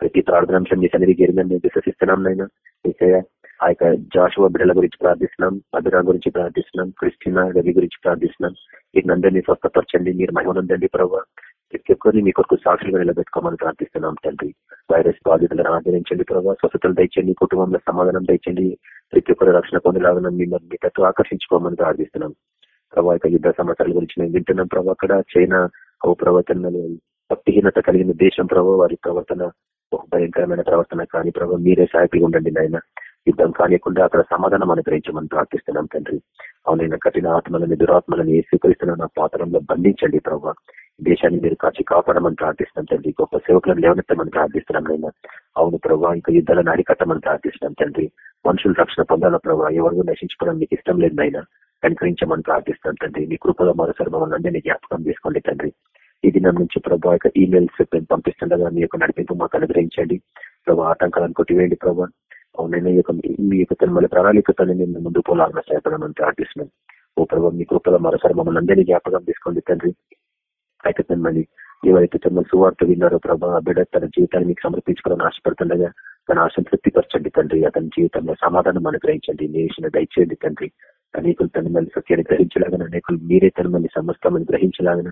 ప్రతి ప్రార్థనాంశం మీ సన్నిధి జరిగిందని మేము విశ్వసిస్తున్నాం నైనా మీసయ్య ఆ యొక్క జాషువ బిడ్డల గురించి ప్రార్థిస్తున్నాం అభిరా గురించి ప్రార్థిస్తున్నాం క్రిస్టినా రవి గురించి ప్రార్థిస్తున్నాం. వీరినందరినీ స్వస్థపరచండి మీరు మహిమనుందండి ప్రభావ ప్రతి మీ కొరకు సాక్షులుగా నిలబెట్టుకోమని ప్రార్థిస్తున్నాం తండ్రి. వైరస్ బాధితులను ఆదరించండి ప్రభావ స్వస్థతలు తెచ్చండి కుటుంబంలో సమాధానం తెచ్చండి ప్రతి ఒక్కరు రక్షణ పొందలాగా మిమ్మల్ని మీ తట్టు ఆకర్షించుకోమని ప్రార్థిస్తున్నాం. ప్రభావ యొక్క యుద్ధ సమస్యల గురించి మేము వింటున్నాం ప్రభావ అక్కడ చైనా ఓ ప్రవర్తనలు భక్తిహీనత కలిగిన దేశం ప్రభావ వారి ప్రవర్తన ఒక భయంకరమైన ప్రవర్తన కానీ ప్రభావ మీరే సాయకులు ఉండండి నాయన. యుద్ధం కానియకుండా అక్కడ సమాధానం అనుగ్రహించమని ప్రార్థిస్తున్నాం తండ్రి. అవునైనా కఠిన ఆత్మలని దురాత్మలని ఏ స్వీకరిస్తున్న నా పాత్రంలో బంధించండి ప్రభావ దేశాన్ని మీరు కాచి కాపాడమని ప్రార్థిస్తున్నాం తండ్రి. గొప్ప సేవకులను లేవనెత్తమని ప్రార్థిస్తున్నాం నేను అవును ప్రభావ ఇంకా యుద్ధాలను అరికట్టమని ప్రార్థిస్తున్నాం తండ్రి. మనుషులు రక్షణ పొందాల ప్రభావ ఎవరు నశించుకోవడం మీకు ఇష్టం లేదు నాయన. కనికరించమని ప్రార్థిస్తున్నాం తండ్రి. మీ కృపలో మరోసారి మమ్మల్ని అందరినీ జ్ఞాపకం చేసుకోండి తండ్రి. ఈ దినం నుంచి ప్రభావ యొక్క ఈమెయిల్స్ మేము పంపిస్తుండగా మీ యొక్క నడిపింపు మాకు అనుగ్రహించండి. ప్రభావ ఆటంకాలను కొట్టివేయండి ప్రభావ అవునైనా యొక్క మీ యొక్క తనమల ప్రణాళికతో మేము ముందు పోలాలని సహాయపడమని ప్రార్థిస్తున్నాం. ఓ ప్రభావ మీ కృపలో మరోసారి మమ్మల్ని అందరినీ జ్ఞాపకం తీసుకోండి తండ్రి. అయితే తనమని ఎవరైతే తన సువార్త విన్నారో ప్రభా బిడ్డ తన జీవితాన్ని మీకు సమర్పించుకోవాలని ఆశపడుతుండగా తన ఆశను తృప్తిపరచండి తండ్రి. అతని జీవితంలో సమాధానం అనుగ్రహించండి నేసిన దయచేయండి తండ్రి. అనేకులు తన మళ్ళీ సత్యాన్ని గ్రహించలాగన అనేకులు మీరే తన మళ్ళీ సమస్తమని గ్రహించలాగన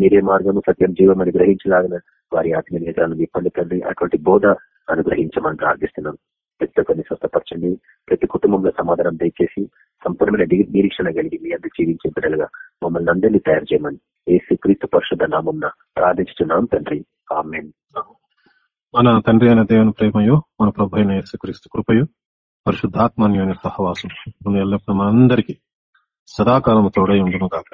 మీరే మార్గము సత్యం జీవం అని గ్రహించలాగన వారి ఆత్మీయ నేత్రాలను విప్పండి తండ్రి అటువంటి బోధ అనుగ్రహించమని ప్రార్థిస్తున్నాం. ప్రతి ఒక్కరిని స్వస్థపరచండి ప్రతి కుటుంబంలో సమాధానం దయచేసి సంపూర్ణమైన నిరీక్షణ కలిగి మీ అందరు జీవించే బిడ్డలుగా మమ్మల్ని అందరినీ తయారు చేయమని ఏసు క్రీస్తు పరిశుద్ధ నామం ప్రార్థించుతున్నాం తండ్రి. ఆమెన్.
మన తండ్రి అయిన దేవుని ప్రేమయు మన ప్రభు అయిన యేసుక్రీస్తు కృపయు పరిశుద్ధాత్మాన్యమైన సహవాసం మన ఎల్లప్పుడూ మనందరికీ సదాకాలం తోడై ఉండును కాక